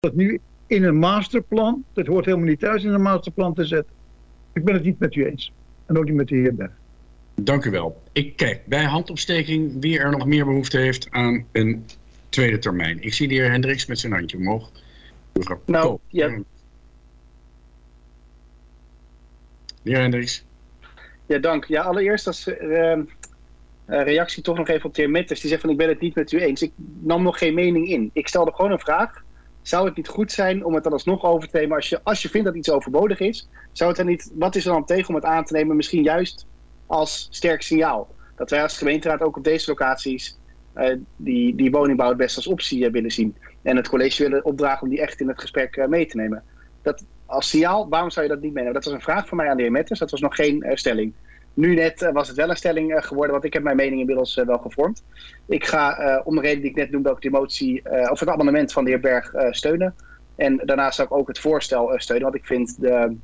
dat nu in een masterplan, dat hoort helemaal niet thuis in een masterplan te zetten. Ik ben het niet met u eens. En ook niet met de heer Berg. Dank u wel. Ik kijk bij handopsteking wie er nog meer behoefte heeft aan een tweede termijn. Ik zie de heer Hendricks met zijn handje omhoog. Mevrouw Nou, Koop. ja. De heer Hendricks. Ja, dank. Ja, allereerst als eh, eh, reactie toch nog even op de heer Metters. Die zegt van ik ben het niet met u eens. Ik nam nog geen mening in. Ik stelde gewoon een vraag. Zou het niet goed zijn om het dan alsnog over te nemen als je, als je vindt dat iets overbodig is? Zou het dan niet, wat is er dan tegen om het aan te nemen? Misschien juist als sterk signaal. Dat wij als gemeenteraad ook op deze locaties eh, die, die woningbouw het best als optie eh, willen zien. En het college willen opdragen om die echt in het gesprek eh, mee te nemen. Dat, als signaal, waarom zou je dat niet meenemen? Dat was een vraag van mij aan de heer Metters. Dat was nog geen stelling. Nu net eh, was het wel een stelling eh, geworden, want ik heb mijn mening inmiddels eh, wel gevormd. Ik ga om de reden die ik net noemde ook de motie, of het amendement van de heer Berg steunen. En daarnaast zou ik ook het voorstel steunen, want ik vind de,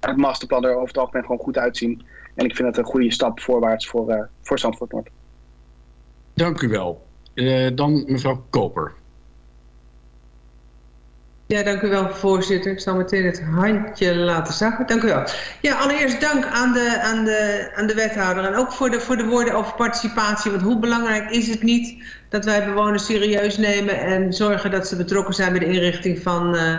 het masterplan er over het algemeen gewoon goed uitzien. En ik vind het een goede stap voorwaarts voor, voor Zandvoort Noord. Dank u wel. Dan mevrouw Koper. Ja, dank u wel, voorzitter. Ik zal meteen het handje laten zakken. Dank u wel. Ja, allereerst dank aan de, aan de, aan de wethouder. En ook voor de, voor de woorden over participatie. Want hoe belangrijk is het niet dat wij bewoners serieus nemen... en zorgen dat ze betrokken zijn bij de inrichting van, eh,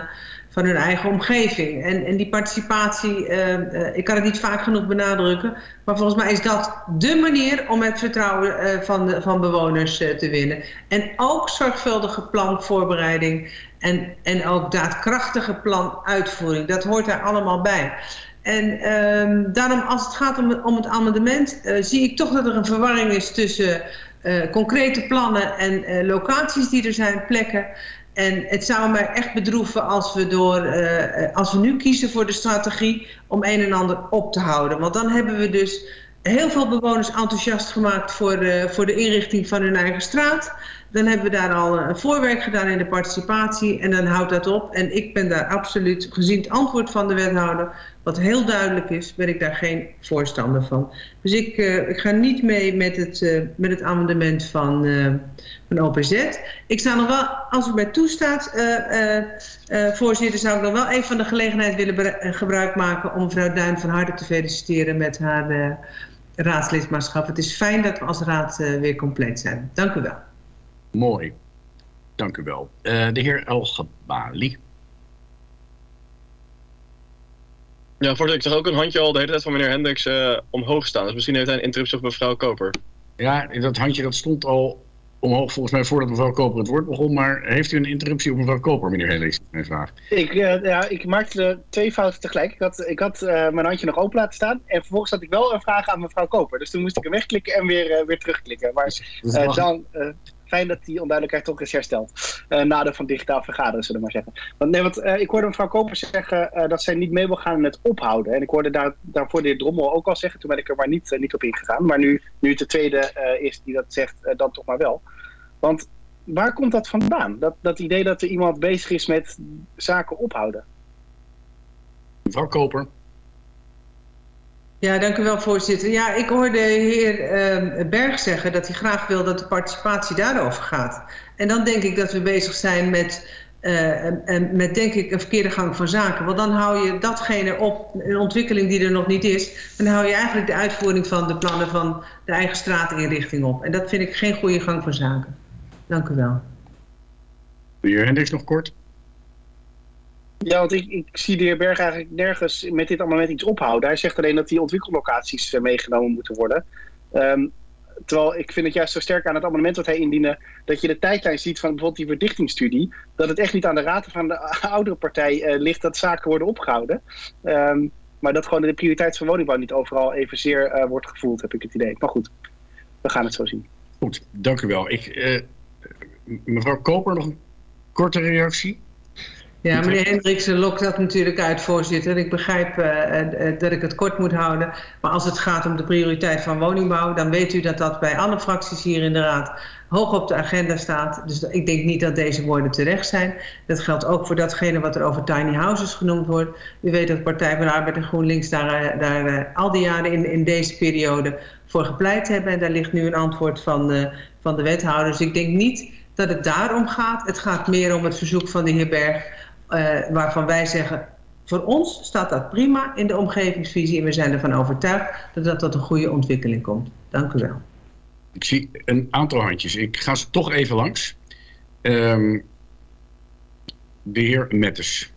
van hun eigen omgeving. En, en die participatie, eh, eh, ik kan het niet vaak genoeg benadrukken... maar volgens mij is dat dé manier om het vertrouwen eh, van, de, van bewoners te winnen. En ook zorgvuldige planvoorbereiding... En, en ook daadkrachtige planuitvoering. Dat hoort daar allemaal bij. En ehm, daarom, als het gaat om, om het amendement, zie ik toch dat er een verwarring is tussen concrete plannen en locaties die er zijn, plekken. En het zou mij echt bedroeven als we, door, eh, als we nu kiezen voor de strategie om een en ander op te houden. Want dan hebben we dus heel veel bewoners enthousiast gemaakt voor, de- voor de inrichting van hun eigen straat. Dan hebben we daar al een voorwerk gedaan in de participatie en dan houdt dat op. En ik ben daar absoluut, gezien het antwoord van de wethouder, wat heel duidelijk is, ben ik daar geen voorstander van. Dus ik, eh, ik ga niet mee met het, eh, met het amendement van, eh, van OPZ. Ik zou nog wel, als u mij toestaat, eh, eh, eh, voorzitter, zou ik nog wel even van de gelegenheid willen eh, gebruik maken om mevrouw Duin van harte te feliciteren met haar eh, raadslidmaatschap. Het is fijn dat we als raad eh, weer compleet zijn. Dank u wel. Mooi. Dank u wel. Eh, de heer El Gabali. Ja, voorzitter, ik zag ook een handje al de hele tijd van meneer Hendricks eh, omhoog staan. Dus misschien heeft hij een interruptie op mevrouw Koper. Ja, dat handje dat stond al omhoog volgens mij voordat mevrouw Koper het woord begon. Maar heeft u een interruptie op mevrouw Koper, meneer Hendricks? Mijn vraag. Ik, eh, ja, ik maakte twee fouten tegelijk. Ik had, ik had eh, mijn handje nog open laten staan. En vervolgens had ik wel een vraag aan mevrouw Koper. Dus toen moest ik hem wegklikken en weer, weer terugklikken. Maar Dus eh, mag- dan, eh, fijn dat die onduidelijkheid toch is hersteld. Eh nadeel van digitaal vergaderen, zullen we maar zeggen. Want, nee, want eh, ik hoorde mevrouw Koper zeggen eh, dat zij niet mee wil gaan het ophouden. En ik hoorde daar, daarvoor de heer Drommel ook al zeggen. Toen ben ik er maar niet, niet op ingegaan. Maar nu, nu het de tweede is die dat zegt, dan toch maar wel. Want waar komt dat vandaan? Dat, dat idee dat er iemand bezig is met zaken ophouden. Mevrouw Koper. Ja, dank u wel, voorzitter. Ja, ik hoorde de heer eh, Berg zeggen dat hij graag wil dat de participatie daarover gaat. En dan denk ik dat we bezig zijn met, eh, met denk ik, een verkeerde gang van zaken. Want dan hou je datgene op, een ontwikkeling die er nog niet is. Dan hou je eigenlijk de uitvoering van de plannen van de eigen straatinrichting op. En dat vind ik geen goede gang van zaken. Dank u wel. De heer Hendricks nog kort. Ja, want ik, zie de heer Berg eigenlijk nergens met dit amendement iets ophouden. Hij zegt alleen dat die ontwikkellocaties eh, meegenomen moeten worden. Ehm, terwijl ik vind het juist zo sterk aan het amendement wat hij indiende... dat je de tijdlijn ziet van bijvoorbeeld die verdichtingsstudie... dat het echt niet aan de raad van de oudere partij eh, ligt dat zaken worden opgehouden. Ehm, maar dat gewoon de prioriteit van woningbouw niet overal evenzeer eh wordt gevoeld, heb ik het idee. Maar goed, we gaan het zo zien. Goed, dank u wel. Ik, mevrouw Koper, nog een korte reactie? Ja, meneer Hendriksen lokt dat natuurlijk uit, voorzitter. Ik begrijp eh, eh, dat ik het kort moet houden. Maar als het gaat om de prioriteit van woningbouw... dan weet u dat dat bij alle fracties hier in de Raad hoog op de agenda staat. Dus ik denk niet dat deze woorden terecht zijn. Dat geldt ook voor datgene wat er over tiny houses genoemd wordt. U weet dat Partij van de Arbeid en GroenLinks daar, eh, daar eh, al die jaren in, in deze periode voor gepleit hebben. En daar ligt nu een antwoord van, eh, van de wethouder. Dus ik denk niet dat het daarom gaat. Het gaat meer om het verzoek van de heer Berg, uh, waarvan wij zeggen... voor ons staat dat prima in de omgevingsvisie... en we zijn ervan overtuigd dat dat tot een goede ontwikkeling komt. Dank u wel. Ik zie een aantal handjes. Ik ga ze toch even langs. Um, de heer Metters.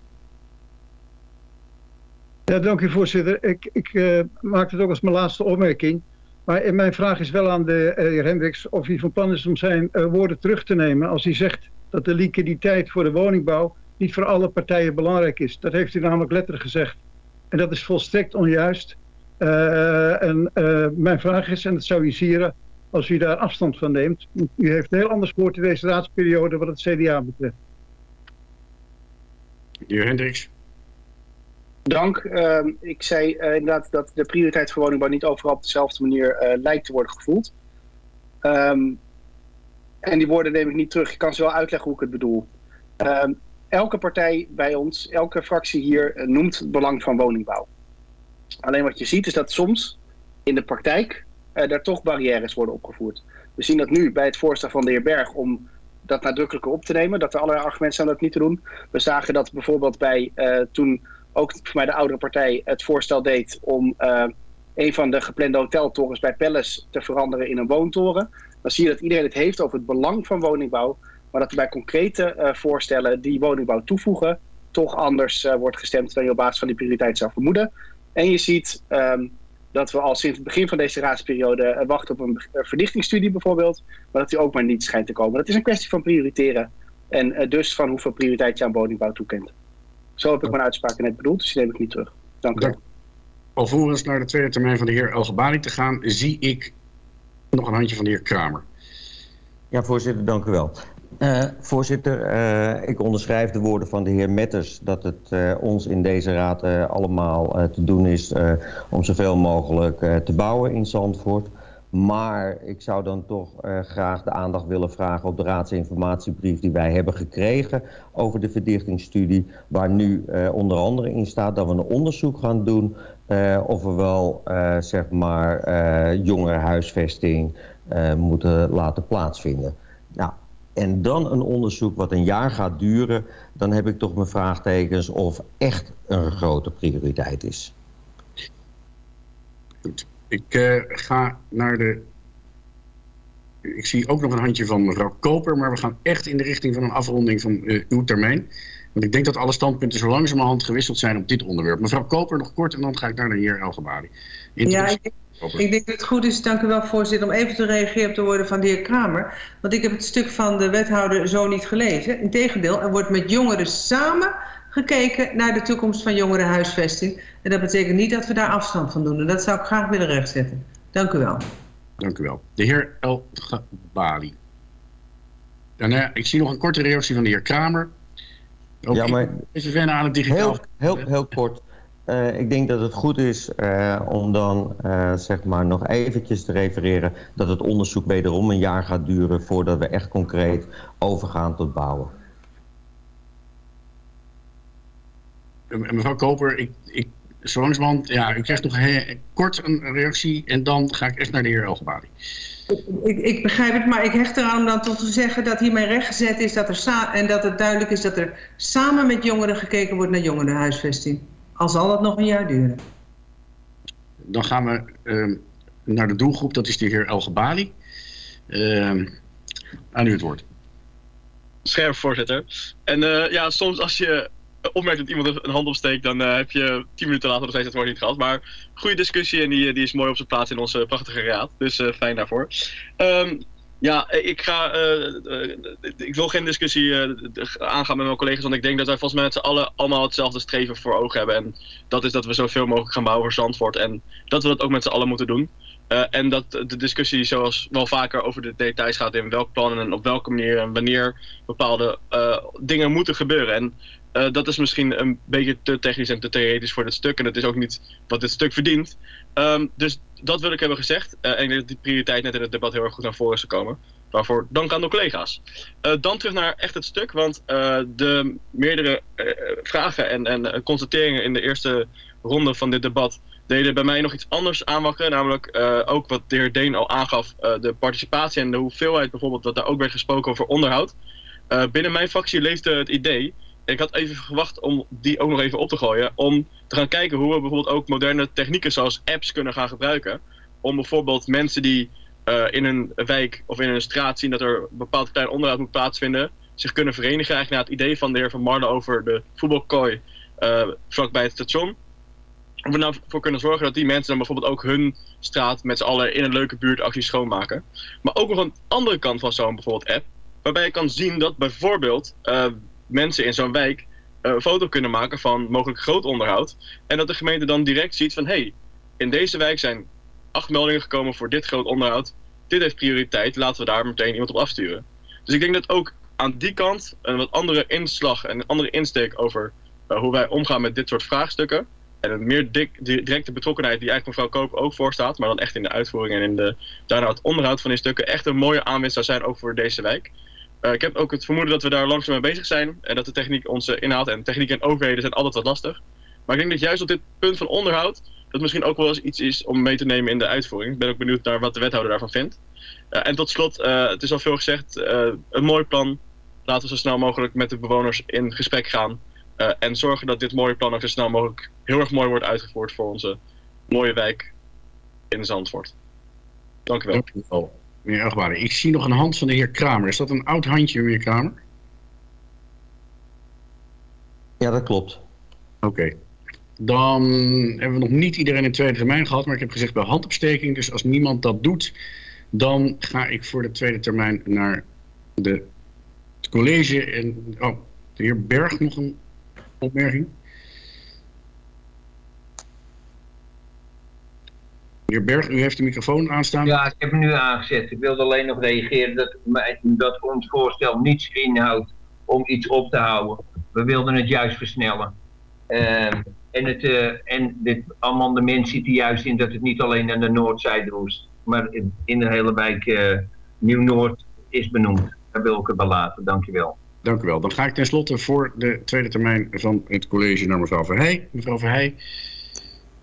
Ja, dank u voorzitter. Ik, ik uh, maak het ook als mijn laatste opmerking. Maar mijn vraag is wel aan de uh, heer Hendricks of hij van plan is om zijn uh, woorden terug te nemen als hij zegt dat de liquiditeit voor de woningbouw niet voor alle partijen belangrijk is. Dat heeft hij namelijk letterlijk gezegd. En dat is volstrekt onjuist. en mijn vraag is, en dat zou u sieren als u daar afstand van neemt. U heeft een heel anders woord in deze raadsperiode wat het CDA betreft. De heer Hendricks. Dank. Uh, ik zei uh, inderdaad dat de prioriteit voor woningbouw niet overal op dezelfde manier uh, lijkt te worden gevoeld. Um, en die woorden neem ik niet terug. Ik kan ze wel uitleggen hoe ik het bedoel. Um, elke partij bij ons, elke fractie hier uh, noemt het belang van woningbouw. Alleen wat je ziet is dat soms in de praktijk er toch barrières worden opgevoerd. We zien dat nu bij het voorstel van de heer Berg om dat nadrukkelijker op te nemen. Dat er allerlei argumenten zijn om dat niet te doen. We zagen dat bijvoorbeeld bij toen ook voor mij de oudere partij het voorstel deed om uh, een van de geplande hoteltorens bij Palace te veranderen in een woontoren. Dan zie je dat iedereen het heeft over het belang van woningbouw, maar dat er bij concrete uh, voorstellen die woningbouw toevoegen, toch anders uh, wordt gestemd dan je op basis van die prioriteit zou vermoeden. En je ziet um, dat we al sinds het begin van deze raadsperiode wachten op een verdichtingsstudie bijvoorbeeld, maar dat die ook maar niet schijnt te komen. Dat is een kwestie van prioriteren en dus van hoeveel prioriteit je aan woningbouw toekent. Zo heb ik mijn uitspraken net bedoeld, dus die neem ik niet terug. Dank u wel. Alvorens naar de tweede termijn van de heer Elgebali te gaan, zie ik nog een handje van de heer Kramer. Ja, voorzitter, dank u wel. Uh, voorzitter, uh, ik onderschrijf de woorden van de heer Metters... dat het uh, ons in deze raad allemaal te doen is om zoveel mogelijk te bouwen in Zandvoort... Maar ik zou dan toch graag de aandacht willen vragen op de raadsinformatiebrief die wij hebben gekregen over de verdichtingsstudie. Waar nu onder andere in staat dat we een onderzoek gaan doen of we wel zeg maar jongerenhuisvesting moeten laten plaatsvinden. Nou, en dan een onderzoek wat een jaar gaat duren, dan heb ik toch mijn vraagtekens of echt een grote prioriteit is. Goed. Ik uh, ga naar de... Ik zie ook nog een handje van mevrouw Koper, maar we gaan echt in de richting van een afronding van uh, uw termijn. Want ik denk dat alle standpunten zo langzamerhand gewisseld zijn op dit onderwerp. Mevrouw Koper nog kort en dan ga ik naar de heer Elgebari. Ja, ik denk, ik denk dat het goed is, dank u wel voorzitter, om even te reageren op de woorden van de heer Kramer. Want ik heb het stuk van de wethouder zo niet gelezen. Integendeel, er wordt met jongeren samen gekeken naar de toekomst van jongerenhuisvesting. En dat betekent niet dat we daar afstand van doen. En dat zou ik graag willen rechtzetten. Dank u wel. Dank u wel. De heer El Bali. Daarna, ik zie nog een korte reactie van de heer Kramer. Ook ja, maar even wennen aan het digitaal. Heel, heel, heel kort. Uh, ik denk dat het goed is uh, om dan uh, zeg maar nog eventjes te refereren... dat het onderzoek wederom een jaar gaat duren... voordat we echt concreet overgaan tot bouwen. mevrouw Koper, ik, ik, zo langzamerhand, ja, ik krijg nog he, kort een reactie en dan ga ik echt naar de heer Elgebali. Ik, ik, begrijp het, maar ik hecht eraan om dan tot te zeggen dat hiermee rechtgezet is dat er en dat het duidelijk is dat er samen met jongeren gekeken wordt naar jongerenhuisvesting. Al zal dat nog een jaar duren. Dan gaan we uh, naar de doelgroep, dat is de heer Elgebali. Uh, aan u het woord. Scherp, voorzitter. En uh, ja, soms als je opmerkt dat iemand een hand opsteekt, dan uh, heb je tien minuten later nog steeds het woord niet gehad. Maar goede discussie en die, die is mooi op zijn plaats in onze prachtige raad. Dus uh, fijn daarvoor. Um, ja, ik, ga, uh, ik wil geen discussie aangaan met mijn collega's, want ik denk dat wij volgens mij met z'n allen allemaal hetzelfde streven voor ogen hebben. En dat is dat we zoveel mogelijk gaan bouwen voor Zandvoort. En dat we dat ook met z'n allen moeten doen. Uh, en dat de discussie zoals wel vaker over de details gaat in welk plan en op welke manier en wanneer bepaalde uh, dingen moeten gebeuren. En uh, dat is misschien een beetje te technisch en te theoretisch voor dit stuk. En dat is ook niet wat dit stuk verdient. Um, dus dat wil ik hebben gezegd. Uh, en ik denk dat die prioriteit net in het debat heel erg goed naar voren is gekomen. Waarvoor dank aan de collega's. Uh, dan terug naar echt het stuk. Want de meerdere vragen en, en constateringen in de eerste ronde van dit debat deden bij mij nog iets anders aanwakkeren. Namelijk ook wat de heer Deen al aangaf, de participatie en de hoeveelheid bijvoorbeeld, dat daar ook werd gesproken over onderhoud. Binnen mijn fractie leefde het idee, ik had even gewacht om die ook nog even op te gooien, om te gaan kijken hoe we bijvoorbeeld ook moderne technieken zoals apps kunnen gaan gebruiken. Om bijvoorbeeld mensen die in een wijk of in een straat zien dat er bepaald klein onderhoud moet plaatsvinden, zich kunnen verenigen. Eigenlijk naar het idee van de heer Van Marle over de voetbalkooi vlakbij het station of we nou voor kunnen zorgen dat die mensen dan bijvoorbeeld ook hun straat met z'n allen in een leuke buurtactie schoonmaken. Maar ook nog een andere kant van zo'n bijvoorbeeld app, waarbij je kan zien dat bijvoorbeeld uh, mensen in zo'n wijk uh, een foto kunnen maken van mogelijk groot onderhoud. En dat de gemeente dan direct ziet van hé, hey, in deze wijk zijn acht meldingen gekomen voor dit groot onderhoud. Dit heeft prioriteit, laten we daar meteen iemand op afsturen. Dus ik denk dat ook aan die kant een wat andere inslag en een andere insteek over uh, hoe wij omgaan met dit soort vraagstukken en een meer dik, directe betrokkenheid die eigenlijk mevrouw Koop ook voorstaat, maar dan echt in de uitvoering en in de, daarna het onderhoud van die stukken, echt een mooie aanwinst zou zijn ook voor deze wijk. Uh, ik heb ook het vermoeden dat we daar langzaam mee bezig zijn en dat de techniek onze inhaalt. En techniek en overheden zijn altijd wat lastig. Maar ik denk dat juist op dit punt van onderhoud, dat misschien ook wel eens iets is om mee te nemen in de uitvoering. Ik ben ook benieuwd naar wat de wethouder daarvan vindt. Uh, en tot slot, uh, het is al veel gezegd, een mooi plan. Laten we zo snel mogelijk met de bewoners in gesprek gaan. En zorgen dat dit mooie plan ook zo snel mogelijk heel erg mooi wordt uitgevoerd voor onze mooie wijk in Zandvoort. Dank. Dank u wel, meneer Agbare. Ik zie nog een hand van de heer Kramer. Is dat een oud handje, meneer Kramer? Ja, dat klopt. Oké. Okay. Dan hebben we nog niet iedereen in tweede termijn gehad, maar ik heb gezegd bij handopsteking. Dus als niemand dat doet, dan ga ik voor de tweede termijn naar de, het college. En, oh, de heer Berg nog een opmerking? Meneer Berg, u heeft de microfoon aanstaan. Ja, ik heb hem nu aangezet. Ik wilde alleen nog reageren dat, dat ons voorstel niets inhoudt om iets op te houden. We wilden het juist versnellen. Uh, en, het, uh, en dit amendement zit er juist in dat het niet alleen aan de noordzijde moest, maar in de hele wijk uh, Nieuw-Noord is benoemd. Daar wil ik het belaten. Dankjewel. Dank u wel. Dan ga ik tenslotte voor de tweede termijn van het college naar mevrouw Verheij. Mevrouw Verheij,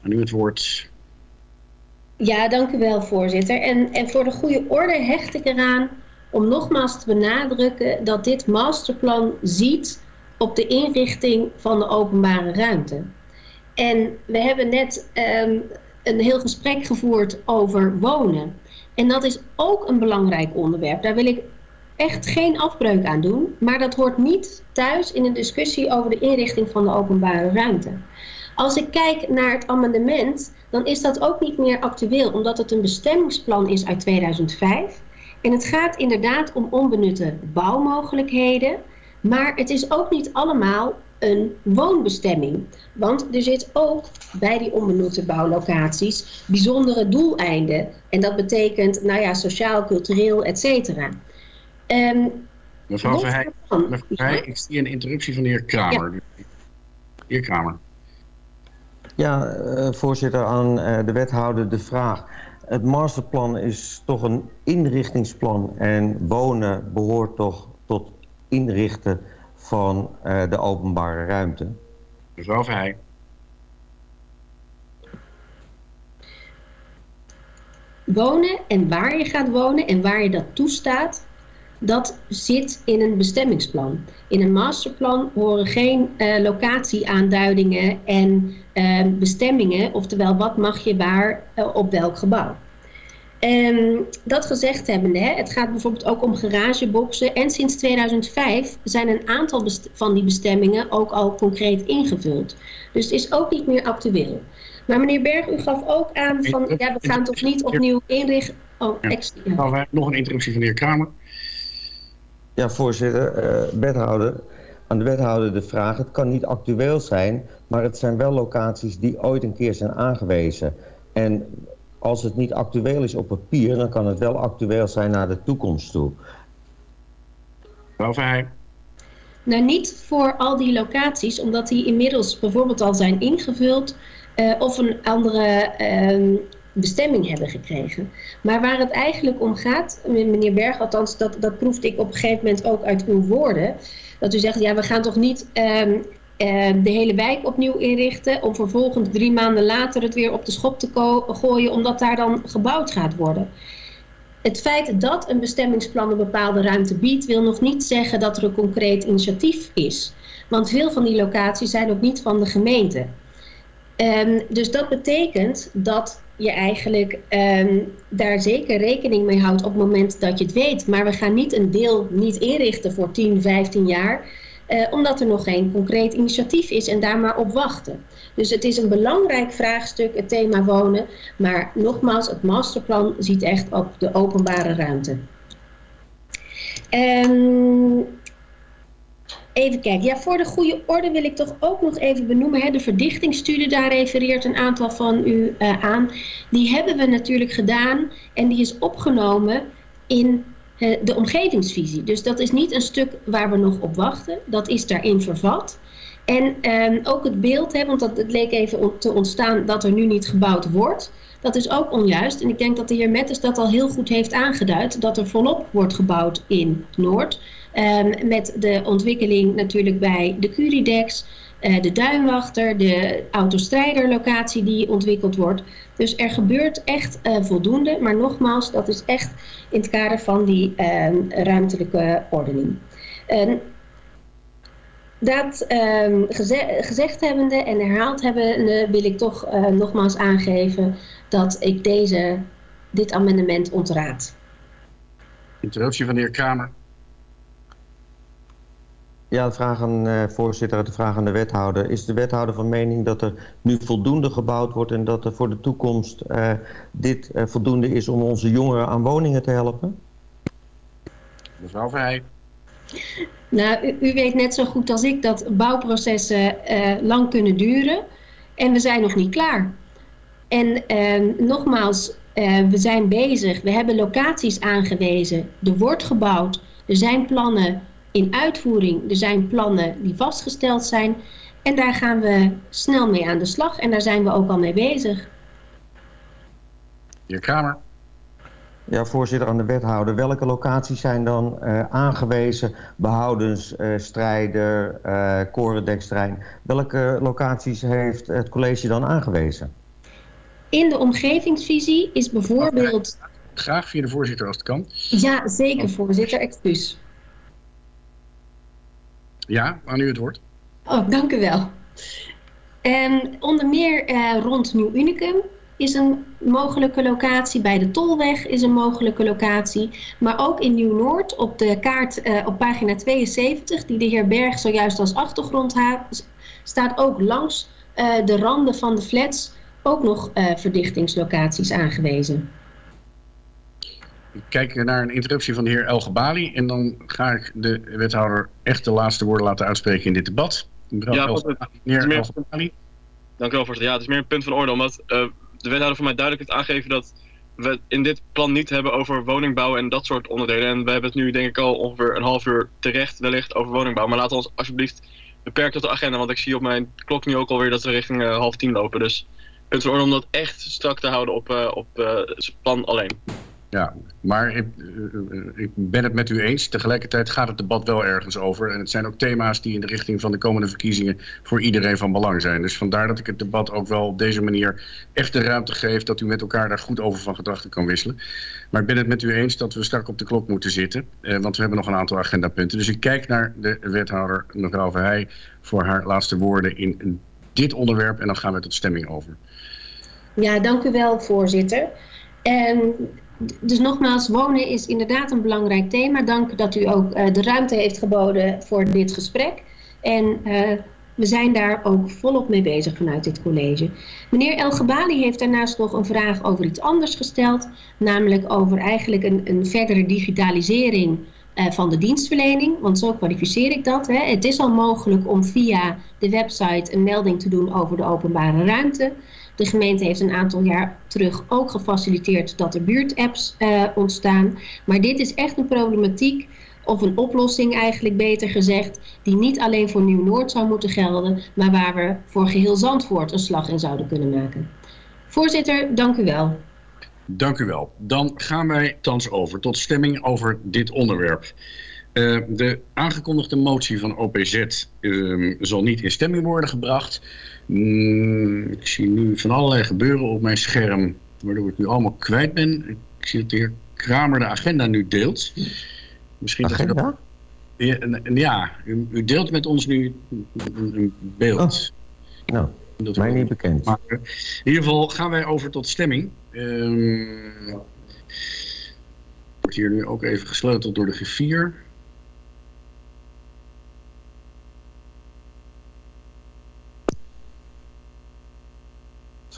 aan u het woord. Ja, dank u wel, voorzitter. En, en voor de goede orde hecht ik eraan om nogmaals te benadrukken dat dit masterplan ziet op de inrichting van de openbare ruimte. En we hebben net um, een heel gesprek gevoerd over wonen. En dat is ook een belangrijk onderwerp. Daar wil ik echt geen afbreuk aan doen, maar dat hoort niet thuis in een discussie over de inrichting van de openbare ruimte. Als ik kijk naar het amendement, dan is dat ook niet meer actueel, omdat het een bestemmingsplan is uit 2005. En het gaat inderdaad om onbenutte bouwmogelijkheden, maar het is ook niet allemaal een woonbestemming. Want er zit ook bij die onbenutte bouwlocaties bijzondere doeleinden. En dat betekent, nou ja, sociaal, cultureel, et cetera. Um, mevrouw Verheij, ik zie een interruptie van de heer Kramer. Ja. Heer Kramer. Ja, uh, voorzitter, aan uh, de wethouder de vraag. Het masterplan is toch een inrichtingsplan en wonen behoort toch tot inrichten van uh, de openbare ruimte. Mevrouw Verheij. Wonen en waar je gaat wonen en waar je dat toestaat, dat zit in een bestemmingsplan. In een masterplan horen geen uh, locatieaanduidingen en uh, bestemmingen, oftewel wat mag je waar uh, op welk gebouw. Um, dat gezegd hebbende, hè, het gaat bijvoorbeeld ook om garageboxen en sinds 2005 zijn een aantal van die bestemmingen ook al concreet ingevuld. Dus het is ook niet meer actueel. Maar meneer Berg, u gaf ook aan van ja, we gaan toch niet opnieuw inrichten. Oh, ja. Nou, nog een interruptie van de heer Kramer. Ja, voorzitter, uh, wethouder. Aan de wethouder de vraag, het kan niet actueel zijn, maar het zijn wel locaties die ooit een keer zijn aangewezen. En als het niet actueel is op papier, dan kan het wel actueel zijn naar de toekomst toe. Mevrouw Nou, niet voor al die locaties, omdat die inmiddels bijvoorbeeld al zijn ingevuld... Uh, of een andere uh, bestemming hebben gekregen. Maar waar het eigenlijk om gaat, meneer Berg, althans dat, dat proefde ik op een gegeven moment ook uit uw woorden, dat u zegt, ja we gaan toch niet um, eh, de hele wijk opnieuw inrichten. Om vervolgens drie maanden later het weer op de schop te gooien. Omdat daar dan gebouwd gaat worden. Het feit dat een bestemmingsplan een bepaalde ruimte biedt. Wil nog niet zeggen dat er een concreet initiatief is. Want veel van die locaties zijn ook niet van de gemeente. Um, dus dat betekent dat je eigenlijk um, daar zeker rekening mee houdt op het moment dat je het weet. Maar we gaan niet een deel niet inrichten voor 10, 15 jaar. Uh, omdat er nog geen concreet initiatief is en daar maar op wachten. Dus het is een belangrijk vraagstuk, het thema wonen. Maar nogmaals, het masterplan ziet echt op de openbare ruimte. Um, Even kijken. Ja, voor de goede orde wil ik toch ook nog even benoemen. Hè, de verdichtingsstudie, daar refereert een aantal van u uh, aan. Die hebben we natuurlijk gedaan en die is opgenomen in uh, de omgevingsvisie. Dus dat is niet een stuk waar we nog op wachten. Dat is daarin vervat. En um, ook het beeld, hè, want dat, het leek even te ontstaan dat er nu niet gebouwd wordt. Dat is ook onjuist. En ik denk dat de heer Metters dat al heel goed heeft aangeduid. Dat er volop wordt gebouwd in Noord. Um, met de ontwikkeling natuurlijk bij de Curidex, uh, de Duinwachter, de autostrijderlocatie die ontwikkeld wordt. Dus er gebeurt echt uh, voldoende. Maar nogmaals, dat is echt in het kader van die uh, ruimtelijke ordening. Um, dat geze gezegd hebbende en herhaald hebbende wil ik toch uh, nogmaals aangeven dat ik deze, dit amendement ontraad. Interruptie van de heer Kramer. Ja, de vraag aan uh, voorzitter, de vraag aan de wethouder. Is de wethouder van mening dat er nu voldoende gebouwd wordt en dat er voor de toekomst uh, dit uh, voldoende is om onze jongeren aan woningen te helpen? Mevrouw Verheij. Nou, u, u, weet net zo goed als ik dat bouwprocessen lang kunnen duren en we zijn nog niet klaar. En nogmaals, we zijn bezig, we hebben locaties aangewezen, er wordt gebouwd, er zijn plannen in uitvoering. Er zijn plannen die vastgesteld zijn. En daar gaan we snel mee aan de slag. En daar zijn we ook al mee bezig. Heer Kramer. Ja, voorzitter, aan de wethouder. Welke locaties zijn dan uh, aangewezen? Behoudens, uh, strijder, uh, korendekstrein. Welke locaties heeft het college dan aangewezen? In de omgevingsvisie is bijvoorbeeld... Graag via de voorzitter als het kan. Ja, zeker voorzitter. Excuus. Ja, aan u het woord. Oh, dank u wel. Um, onder meer uh, rond Nieuw Unicum is een mogelijke locatie. Bij de Tolweg is een mogelijke locatie. Maar ook in Nieuw-Noord op de kaart uh, op pagina 72... die de heer Berg zojuist als achtergrond heeft... staat ook langs uh, de randen van de flats ook nog verdichtingslocaties aangewezen. Kijk naar een interruptie van de heer El Gebali. En dan ga ik de wethouder echt de laatste woorden laten uitspreken in dit debat. Mevrouw ja, El, meneer El Gebali. Dank u wel, voorzitter. Ja, het is meer een punt van orde. Omdat uh, de wethouder voor mij duidelijk heeft aangegeven dat we in dit plan niet hebben over woningbouw en dat soort onderdelen. En we hebben het nu denk ik al ongeveer een half uur terecht wellicht over woningbouw. Maar laten we ons alsjeblieft beperken tot de agenda. Want ik zie op mijn klok nu ook alweer dat we richting uh, half tien lopen. Dus punt van orde om dat echt strak te houden op, uh, op het plan alleen. Ja, maar ik, ik, ben het met u eens. Tegelijkertijd gaat het debat wel ergens over. En het zijn ook thema's die in de richting van de komende verkiezingen voor iedereen van belang zijn. Dus vandaar dat ik het debat ook wel op deze manier echt de ruimte geef dat u met elkaar daar goed over van gedachten kan wisselen. Maar ik ben het met u eens dat we strak op de klok moeten zitten. Eh, want we hebben nog een aantal agendapunten. Dus ik kijk naar de wethouder mevrouw Verheij voor haar laatste woorden in dit onderwerp. En dan gaan we tot stemming over. Ja, dank u wel voorzitter. En dus nogmaals, wonen is inderdaad een belangrijk thema. Dank dat u ook uh, de ruimte heeft geboden voor dit gesprek. En uh, we zijn daar ook volop mee bezig vanuit dit college. Meneer El Gebali heeft daarnaast nog een vraag over iets anders gesteld. Namelijk over eigenlijk een, een verdere digitalisering uh, van de dienstverlening. Want zo kwalificeer ik dat. Hè. Het is al mogelijk om via de website een melding te doen over de openbare ruimte. De gemeente heeft een aantal jaar terug ook gefaciliteerd dat er buurtapps uh, ontstaan. Maar dit is echt een problematiek, of een oplossing eigenlijk beter gezegd, die niet alleen voor Nieuw-Noord zou moeten gelden, maar waar we voor geheel Zandvoort een slag in zouden kunnen maken. Voorzitter, dank u wel. Dank u wel. Dan gaan wij thans over tot stemming over dit onderwerp. Eh, de aangekondigde motie van OPZ ehm, zal niet in stemming worden gebracht. Mm, ik zie nu van allerlei gebeuren op mijn scherm, waardoor ik nu allemaal kwijt ben. Ik zie dat de heer Kramer de agenda nu deelt. Misschien dat- Agenda? Ja, u, u deelt met ons nu een, beeld. Nou, Dat mij niet bekend. maken. In ieder geval gaan wij over tot stemming. Ehm wordt hier nu ook even gesleuteld door de griffier.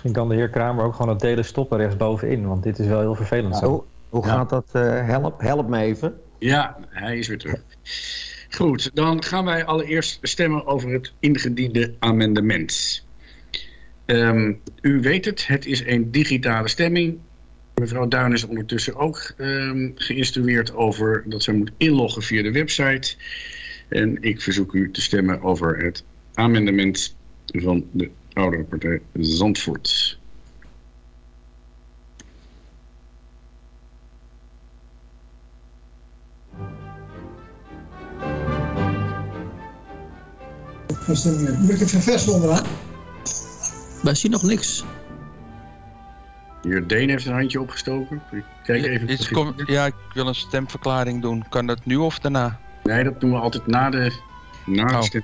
Misschien kan de heer Kramer ook gewoon het delen stoppen rechtsbovenin, want dit is wel heel vervelend. zo. Hoe, hoe Ja. gaat dat? eh, help, help me even. Ja, hij is weer terug. Goed, dan gaan wij allereerst stemmen over het ingediende amendement. Ehm, u weet het, het is een digitale stemming. Mevrouw Duin is ondertussen ook ehm, geïnstrueerd over dat ze moet inloggen via de website. En ik verzoek u te stemmen over het amendement van de oudere partij Zandvoort. Moet ik het verversen onderaan? Wij zien nog niks. De heer Deen heeft zijn handje opgestoken. Ik kijk even. Iets kom- ja, ik wil een stemverklaring doen. Kan dat nu of daarna? Nee, dat doen we altijd na de, na de Oh. stem.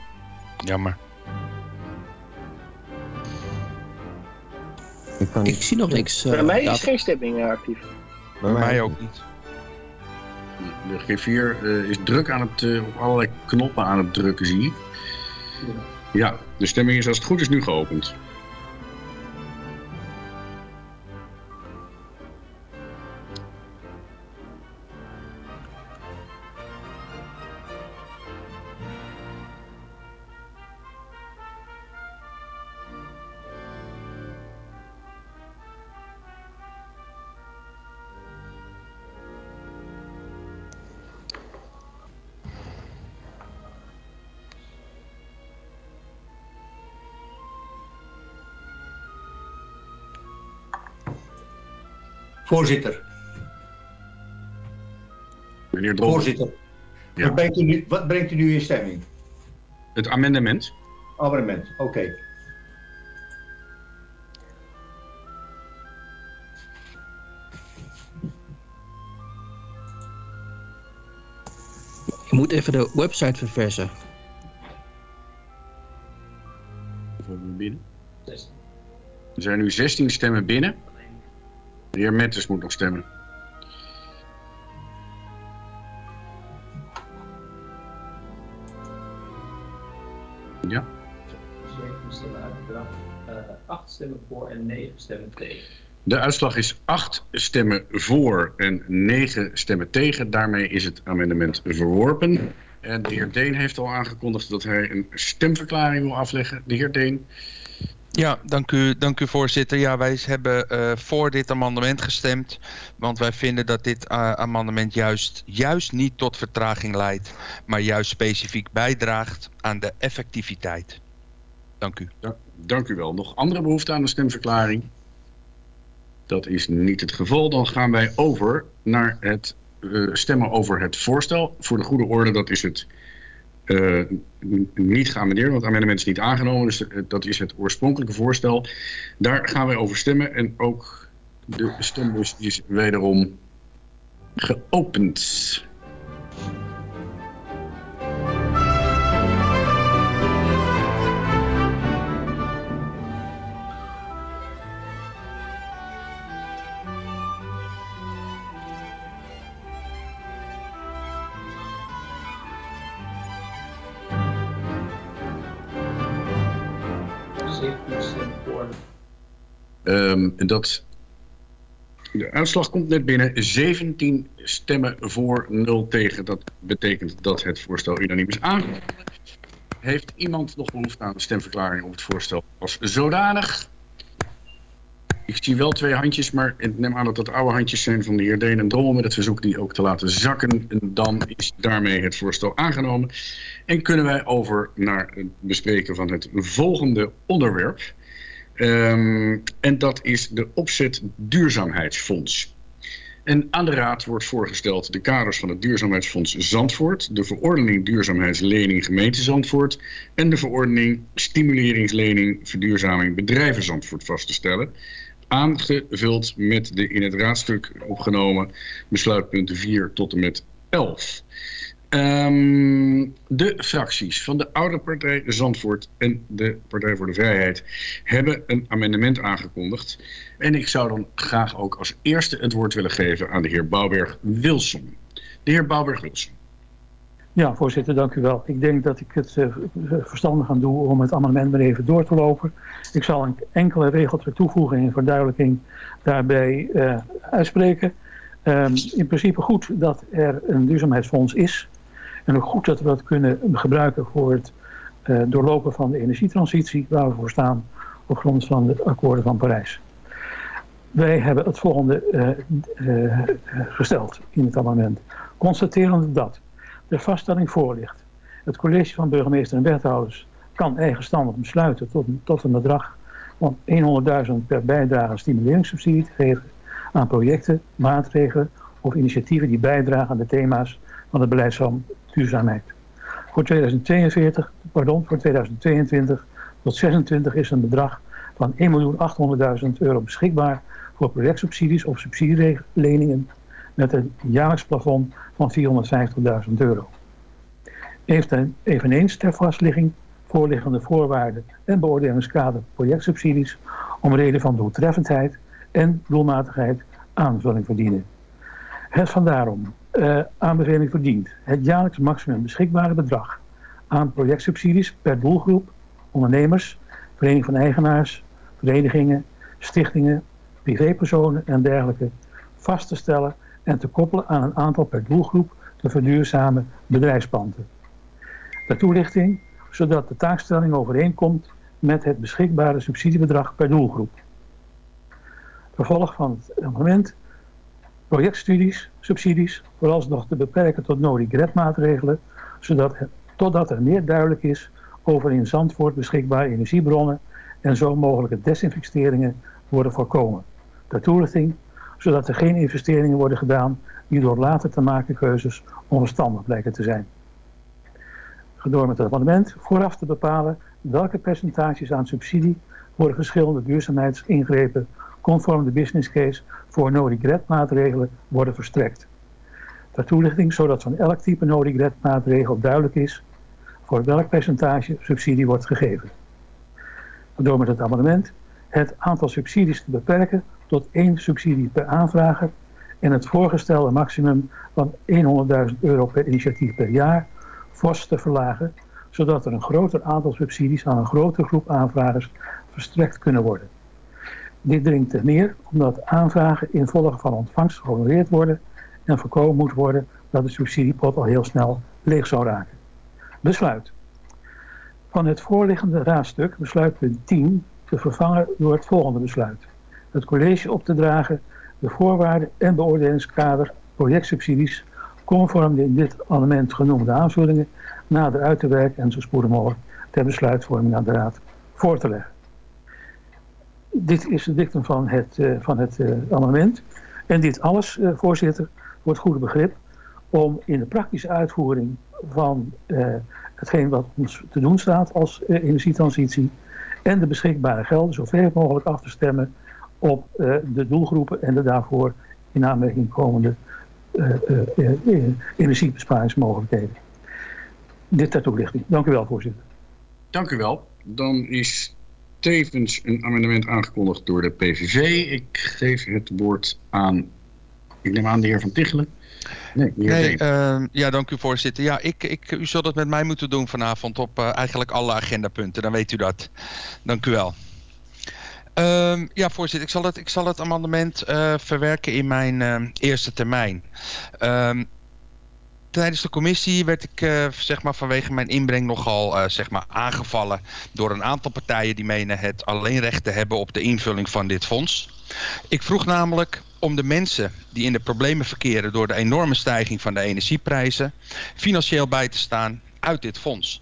Jammer. Ik kan Ik niet, zie nog niks. eh, Bij mij ja, is geen stemming eh, actief. bij Bij mij ook niet. De G4 eh, is druk aan het, eh, op allerlei knoppen aan het drukken, zie ik. Ja, de stemming is als het goed is nu geopend. Voorzitter, Meneer voorzitter. Ja. Wat, brengt u nu, wat brengt u nu in stemming? het amendement. Abonnement, oké. Je moet even de website verversen. Binnen? Er zijn nu 16 stemmen binnen. De heer Metters moet nog stemmen. Ja, stemmen uitgebracht. Acht stemmen voor en negen stemmen tegen. de uitslag is 8 stemmen voor en 9 stemmen tegen. Daarmee is het amendement verworpen. En de heer Deen heeft al aangekondigd dat hij een stemverklaring wil afleggen. De heer Deen. Ja, dank u, dank u voorzitter. Ja, wij hebben eh, voor dit amendement gestemd. Want wij vinden dat dit eh, amendement juist, juist niet tot vertraging leidt. Maar juist specifiek bijdraagt aan de effectiviteit. Dank u. Da- dank u wel. Nog andere behoefte aan een stemverklaring? Dat is niet het geval. Dan gaan wij over naar het eh, stemmen over het voorstel. Voor de goede orde, dat is het n- niet geamendeerd, want het amendement is niet aangenomen. Dus eh, dat is het oorspronkelijke voorstel. Daar gaan wij over stemmen. En ook de stembus is wederom geopend. Ehm, dat, de uitslag komt net binnen. 17 stemmen voor, 0 tegen. Dat betekent dat het voorstel unaniem is aangenomen. Heeft iemand nog behoefte aan een stemverklaring op het voorstel als zodanig? Ik zie wel twee handjes, maar ik neem aan dat dat oude handjes zijn van de heer Deen en Drommel met het verzoek die ook te laten zakken. En dan is daarmee het voorstel aangenomen. En kunnen wij over naar het bespreken van het volgende onderwerp. Ehm, en dat is de opzet duurzaamheidsfonds. En aan de Raad wordt voorgesteld de kaders van het Duurzaamheidsfonds Zandvoort, de verordening Duurzaamheidslening Gemeente Zandvoort en de verordening Stimuleringslening Verduurzaming Bedrijven Zandvoort vast te stellen. Aangevuld met de in het raadstuk opgenomen besluitpunten 4 tot en met 11. Ehm, de fracties van de Oude Partij Zandvoort en de Partij voor de Vrijheid hebben een amendement aangekondigd. En ik zou dan graag ook als eerste het woord willen geven aan de heer Bouwberg-Wilson. De heer Bouwberg-Wilson. Ja, voorzitter, dank u wel. Ik denk dat ik het uh, verstandig aan doe om het amendement maar even door te lopen. Ik zal een enkele regel ter toevoeging en verduidelijking daarbij uh, uitspreken. Um, in principe goed dat er een duurzaamheidsfonds is. En ook goed dat we dat kunnen gebruiken voor het uh, doorlopen van de energietransitie waar we voor staan op grond van de akkoorden van Parijs. Wij hebben het volgende uh, uh, gesteld in het amendement. Constaterende dat de vaststelling voorligt. Het college van burgemeester en wethouders kan eigenstandig besluiten tot, tot een bedrag van 100.000 per bijdrage stimuleringssubsidie te geven aan projecten, maatregelen of initiatieven die bijdragen aan de thema's van het beleid van duurzaamheid. Voor 2042, pardon, voor 2022 tot 26 is een bedrag van 1.800.000 euro beschikbaar voor projectsubsidies of subsidieleningen met een jaarlijks plafond van 450.000 euro. Eveneens ter vastligging voorliggende voorwaarden en beoordelingskader projectsubsidies om reden van doeltreffendheid en doelmatigheid aanvulling verdienen. Het vandaarom uh, aanbeveling verdient het jaarlijks maximum beschikbare bedrag aan projectsubsidies per doelgroep, ondernemers, vereniging van eigenaars, verenigingen, stichtingen, privépersonen en dergelijke vast te stellen en te koppelen aan een aantal per doelgroep te verduurzamen bedrijfspanden. De toelichting, zodat de taakstelling overeenkomt met het beschikbare subsidiebedrag per doelgroep. Vervolg van het moment projectstudies, subsidies, vooralsnog te beperken tot nodig maatregelen, zodat totdat er meer duidelijk is over in Zandvoort beschikbare energiebronnen en zo mogelijke desinvesteringen worden voorkomen. De toelichting, zodat er geen investeringen worden gedaan die door later te maken keuzes onverstandig blijken te zijn. Door met het abonnement vooraf te bepalen welke percentages aan subsidie voor de verschillende duurzaamheidsingrepen conform de business case voor nodig maatregelen worden verstrekt. Ter toelichting zodat van elk type nodig maatregel duidelijk is voor welk percentage subsidie wordt gegeven. Door met het amendement het aantal subsidies te beperken tot één subsidie per aanvrager en het voorgestelde maximum van 100.000 euro per initiatief per jaar fors te verlagen, zodat er een groter aantal subsidies aan een grotere groep aanvragers verstrekt kunnen worden. Dit dringt er neer omdat aanvragen in volge van ontvangst gehonoreerd worden en voorkomen moet worden dat de subsidiepot al heel snel leeg zou raken. Besluit. Van het voorliggende raadstuk besluitpunt 10 te vervangen door het volgende besluit. Het college op te dragen de voorwaarden en beoordelingskader projectsubsidies conform de in dit amendement genoemde aanvullingen nader uit te werken en zo spoedig mogelijk ter besluitvorming aan de raad voor te leggen. Dit is het dictum van het, uh, van het uh, amendement. En dit alles, uh, voorzitter, voor het goede begrip, om in de praktische uitvoering van hetgeen wat ons te doen staat als energietransitie en de beschikbare gelden zoveel mogelijk af te stemmen op de doelgroepen en de daarvoor in aanmerking komende energiebesparingsmogelijkheden. Dit ter toelichting. Dank u wel, voorzitter. Dank u wel. Dan is tevens een amendement aangekondigd door de PVV. Ik geef het woord aan, ik neem aan de heer Van Tichelen. Nee, nee uh, ja, dank u voorzitter. Ja, ik, ik, u zult het met mij moeten doen vanavond op uh, eigenlijk alle agendapunten. Dan weet u dat. Dank u wel. Uh, ja, voorzitter, ik zal het, ik zal het amendement uh, verwerken in mijn uh, eerste termijn. Tijdens de commissie werd ik uh, zeg maar vanwege mijn inbreng nogal uh, zeg maar aangevallen door een aantal partijen die menen het alleen recht te hebben op de invulling van dit fonds. Ik vroeg namelijk om de mensen die in de problemen verkeren door de enorme stijging van de energieprijzen financieel bij te staan uit dit fonds.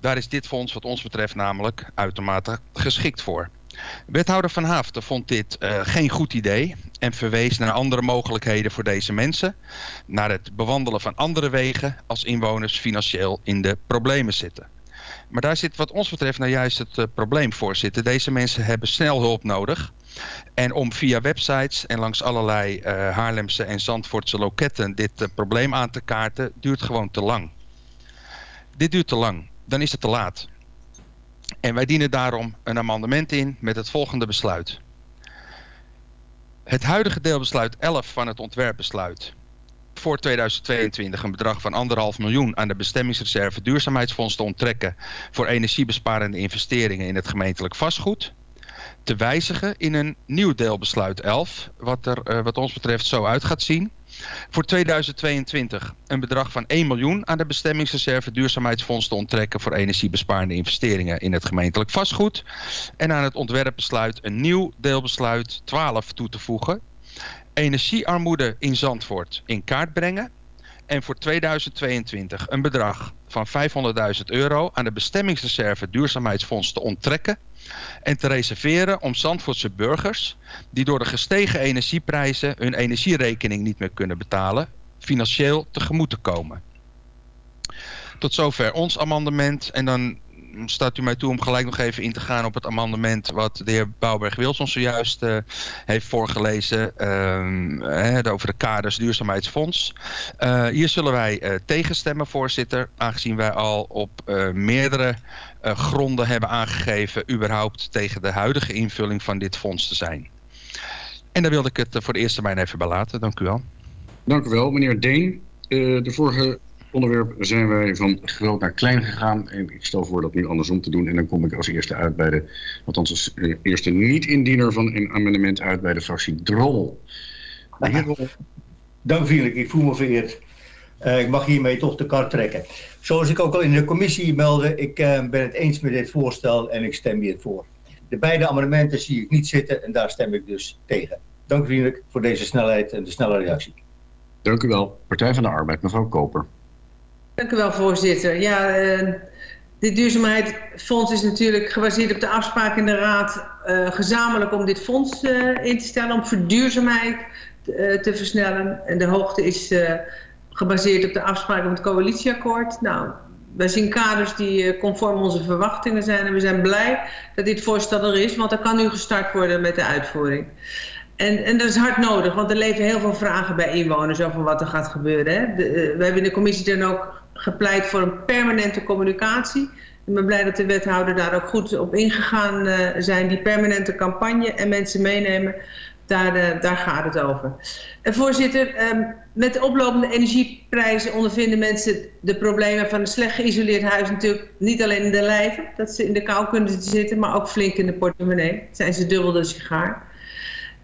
Daar is dit fonds wat ons betreft namelijk uitermate geschikt voor. Wethouder Van Haafden vond dit uh, geen goed idee en verwees naar andere mogelijkheden voor deze mensen. Naar het bewandelen van andere wegen als inwoners financieel in de problemen zitten. Maar daar zit wat ons betreft nou juist het uh, probleem voor zitten. Deze mensen hebben snel hulp nodig. En om via websites en langs allerlei uh, Haarlemse en Zandvoortse loketten dit probleem aan te kaarten, duurt gewoon te lang. Dit duurt te lang. Dan is het te laat. En wij dienen daarom een amendement in met het volgende besluit. Het huidige deelbesluit 11 van het ontwerpbesluit voor 2022 een bedrag van 1,5 miljoen aan de bestemmingsreserve duurzaamheidsfonds te onttrekken voor energiebesparende investeringen in het gemeentelijk vastgoed. Te wijzigen in een nieuw deelbesluit 11, wat er uh, wat ons betreft zo uit gaat zien. Voor 2022 een bedrag van 1 miljoen aan de bestemmingsreserve duurzaamheidsfonds te onttrekken voor energiebesparende investeringen in het gemeentelijk vastgoed. En aan het ontwerpbesluit een nieuw deelbesluit 12 toe te voegen. Energiearmoede in Zandvoort in kaart brengen. En voor 2022 een bedrag van 500.000 euro aan de bestemmingsreserve duurzaamheidsfonds te onttrekken en te reserveren om Zandvoortse burgers die door de gestegen energieprijzen hun energierekening niet meer kunnen betalen, financieel tegemoet te komen. Tot zover ons amendement en dan staat u mij toe om gelijk nog even in te gaan op het amendement wat de heer Bouwberg-Wilson zojuist uh, heeft voorgelezen uh, over de kaders duurzaamheidsfonds. Uh, hier zullen wij uh, tegenstemmen, voorzitter, aangezien wij al op meerdere gronden hebben aangegeven überhaupt tegen de huidige invulling van dit fonds te zijn. En daar wilde ik het voor de eerste termijn even bij laten. Dank u wel. Dank u wel, meneer Deen. de vorige onderwerp zijn wij van groot naar klein gegaan. En ik stel voor dat nu andersom te doen. En dan kom ik als eerste uit bij de, althans als eerste niet-indiener van een amendement uit bij de fractie Drol. Dank vriendelijk, ik voel me vereerd. Uh, ik mag hiermee toch de kar trekken. Zoals ik ook al in de commissie meldde, ik uh, ben het eens met dit voorstel en ik stem hier voor. De beide amendementen zie ik niet zitten en daar stem ik dus tegen. Dank vriendelijk voor deze snelheid en de snelle reactie. Dank u wel. Partij van de Arbeid, mevrouw Koper. Dank u wel, voorzitter. Ja, uh, dit duurzaamheidsfonds is natuurlijk gebaseerd op de afspraak in de Raad uh, gezamenlijk om dit fonds uh, in te stellen, om verduurzaamheid te versnellen. En de hoogte is gebaseerd op de afspraak om het coalitieakkoord. Nou, wij zien kaders die conform onze verwachtingen zijn en we zijn blij dat dit voorstel er is, want er kan nu gestart worden met de uitvoering. En, en dat is hard nodig, want er leven heel veel vragen bij inwoners over wat er gaat gebeuren. Hè. De, we hebben in de commissie dan ook gepleit voor een permanente communicatie. Ik ben blij dat de wethouder daar ook goed op ingegaan uh, zijn. Die permanente campagne en mensen meenemen, daar, daar gaat het over. En voorzitter, um, met de oplopende energieprijzen ondervinden mensen de problemen van een slecht geïsoleerd huis natuurlijk niet alleen in de lijven, dat ze in de kou kunnen zitten, maar ook flink in de portemonnee. Zijn ze dubbel de sigaar.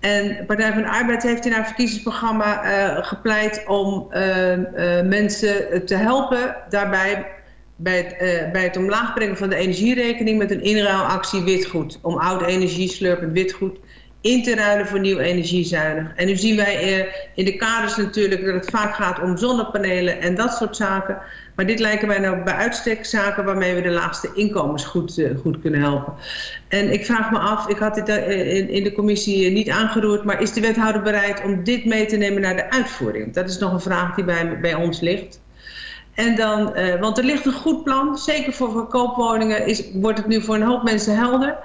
En Partij van de Arbeid heeft in haar verkiezingsprogramma uh, gepleit om uh, uh, mensen te helpen daarbij bij het, bij het omlaag brengen van de energierekening met een inruilactie witgoed. Om oud energie slurpend witgoed in te ruilen voor nieuw energiezuinig. En nu zien wij in de kaders natuurlijk dat het vaak gaat om zonnepanelen en dat soort zaken. Maar dit lijken mij nou bij uitstek zaken waarmee we de laagste inkomens goed, uh, goed kunnen helpen. En ik vraag me af, ik had dit uh, in, de commissie niet aangeroerd, maar is de wethouder bereid om dit mee te nemen naar de uitvoering? Dat is nog een vraag die bij, bij ons ligt. En dan, want er ligt een goed plan, zeker voor verkoopwoningen is, wordt het nu voor een hoop mensen helder.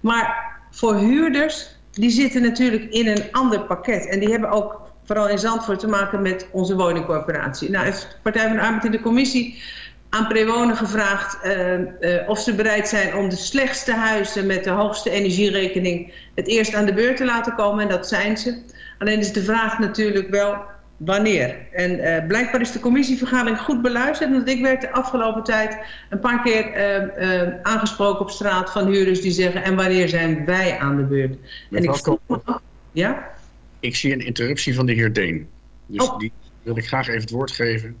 Maar voor huurders, die zitten natuurlijk in een ander pakket. En die hebben ook vooral in Zandvoort te maken met onze woningcorporatie. Nou heeft Partij van de Arbeid in de commissie aan Prewonen gevraagd uh, uh, of ze bereid zijn om de slechtste huizen met de hoogste energierekening het eerst aan de beurt te laten komen. En dat zijn ze. Alleen is de vraag natuurlijk wel wanneer. En uh, blijkbaar is de commissievergadering goed beluisterd. Want ik werd de afgelopen tijd een paar keer aangesproken op straat van huurders die zeggen en wanneer zijn wij aan de beurt. En ik vroeg me af, ja? Ik zie een interruptie van de heer Deen. Dus oh. die wil ik graag even het woord geven.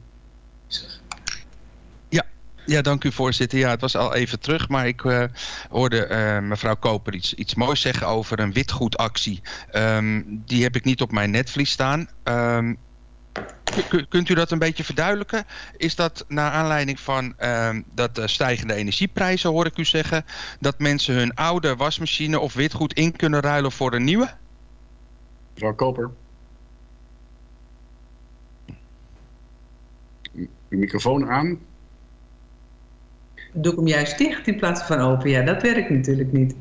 Ja, ja, dank u voorzitter. Ja, het was al even terug, maar ik uh, hoorde uh, mevrouw Koper iets, iets moois zeggen over een witgoedactie. Um, die heb ik niet op mijn netvlies staan. Um, kunt u dat een beetje verduidelijken? Is dat naar aanleiding van ehm, dat eh, stijgende energieprijzen, hoor ik u zeggen, dat mensen hun oude wasmachine of witgoed in kunnen ruilen voor een nieuwe? Mevrouw Koper. Uw microfoon aan. Doe ik hem juist dicht in plaats van open. Ja, dat werkt natuurlijk niet.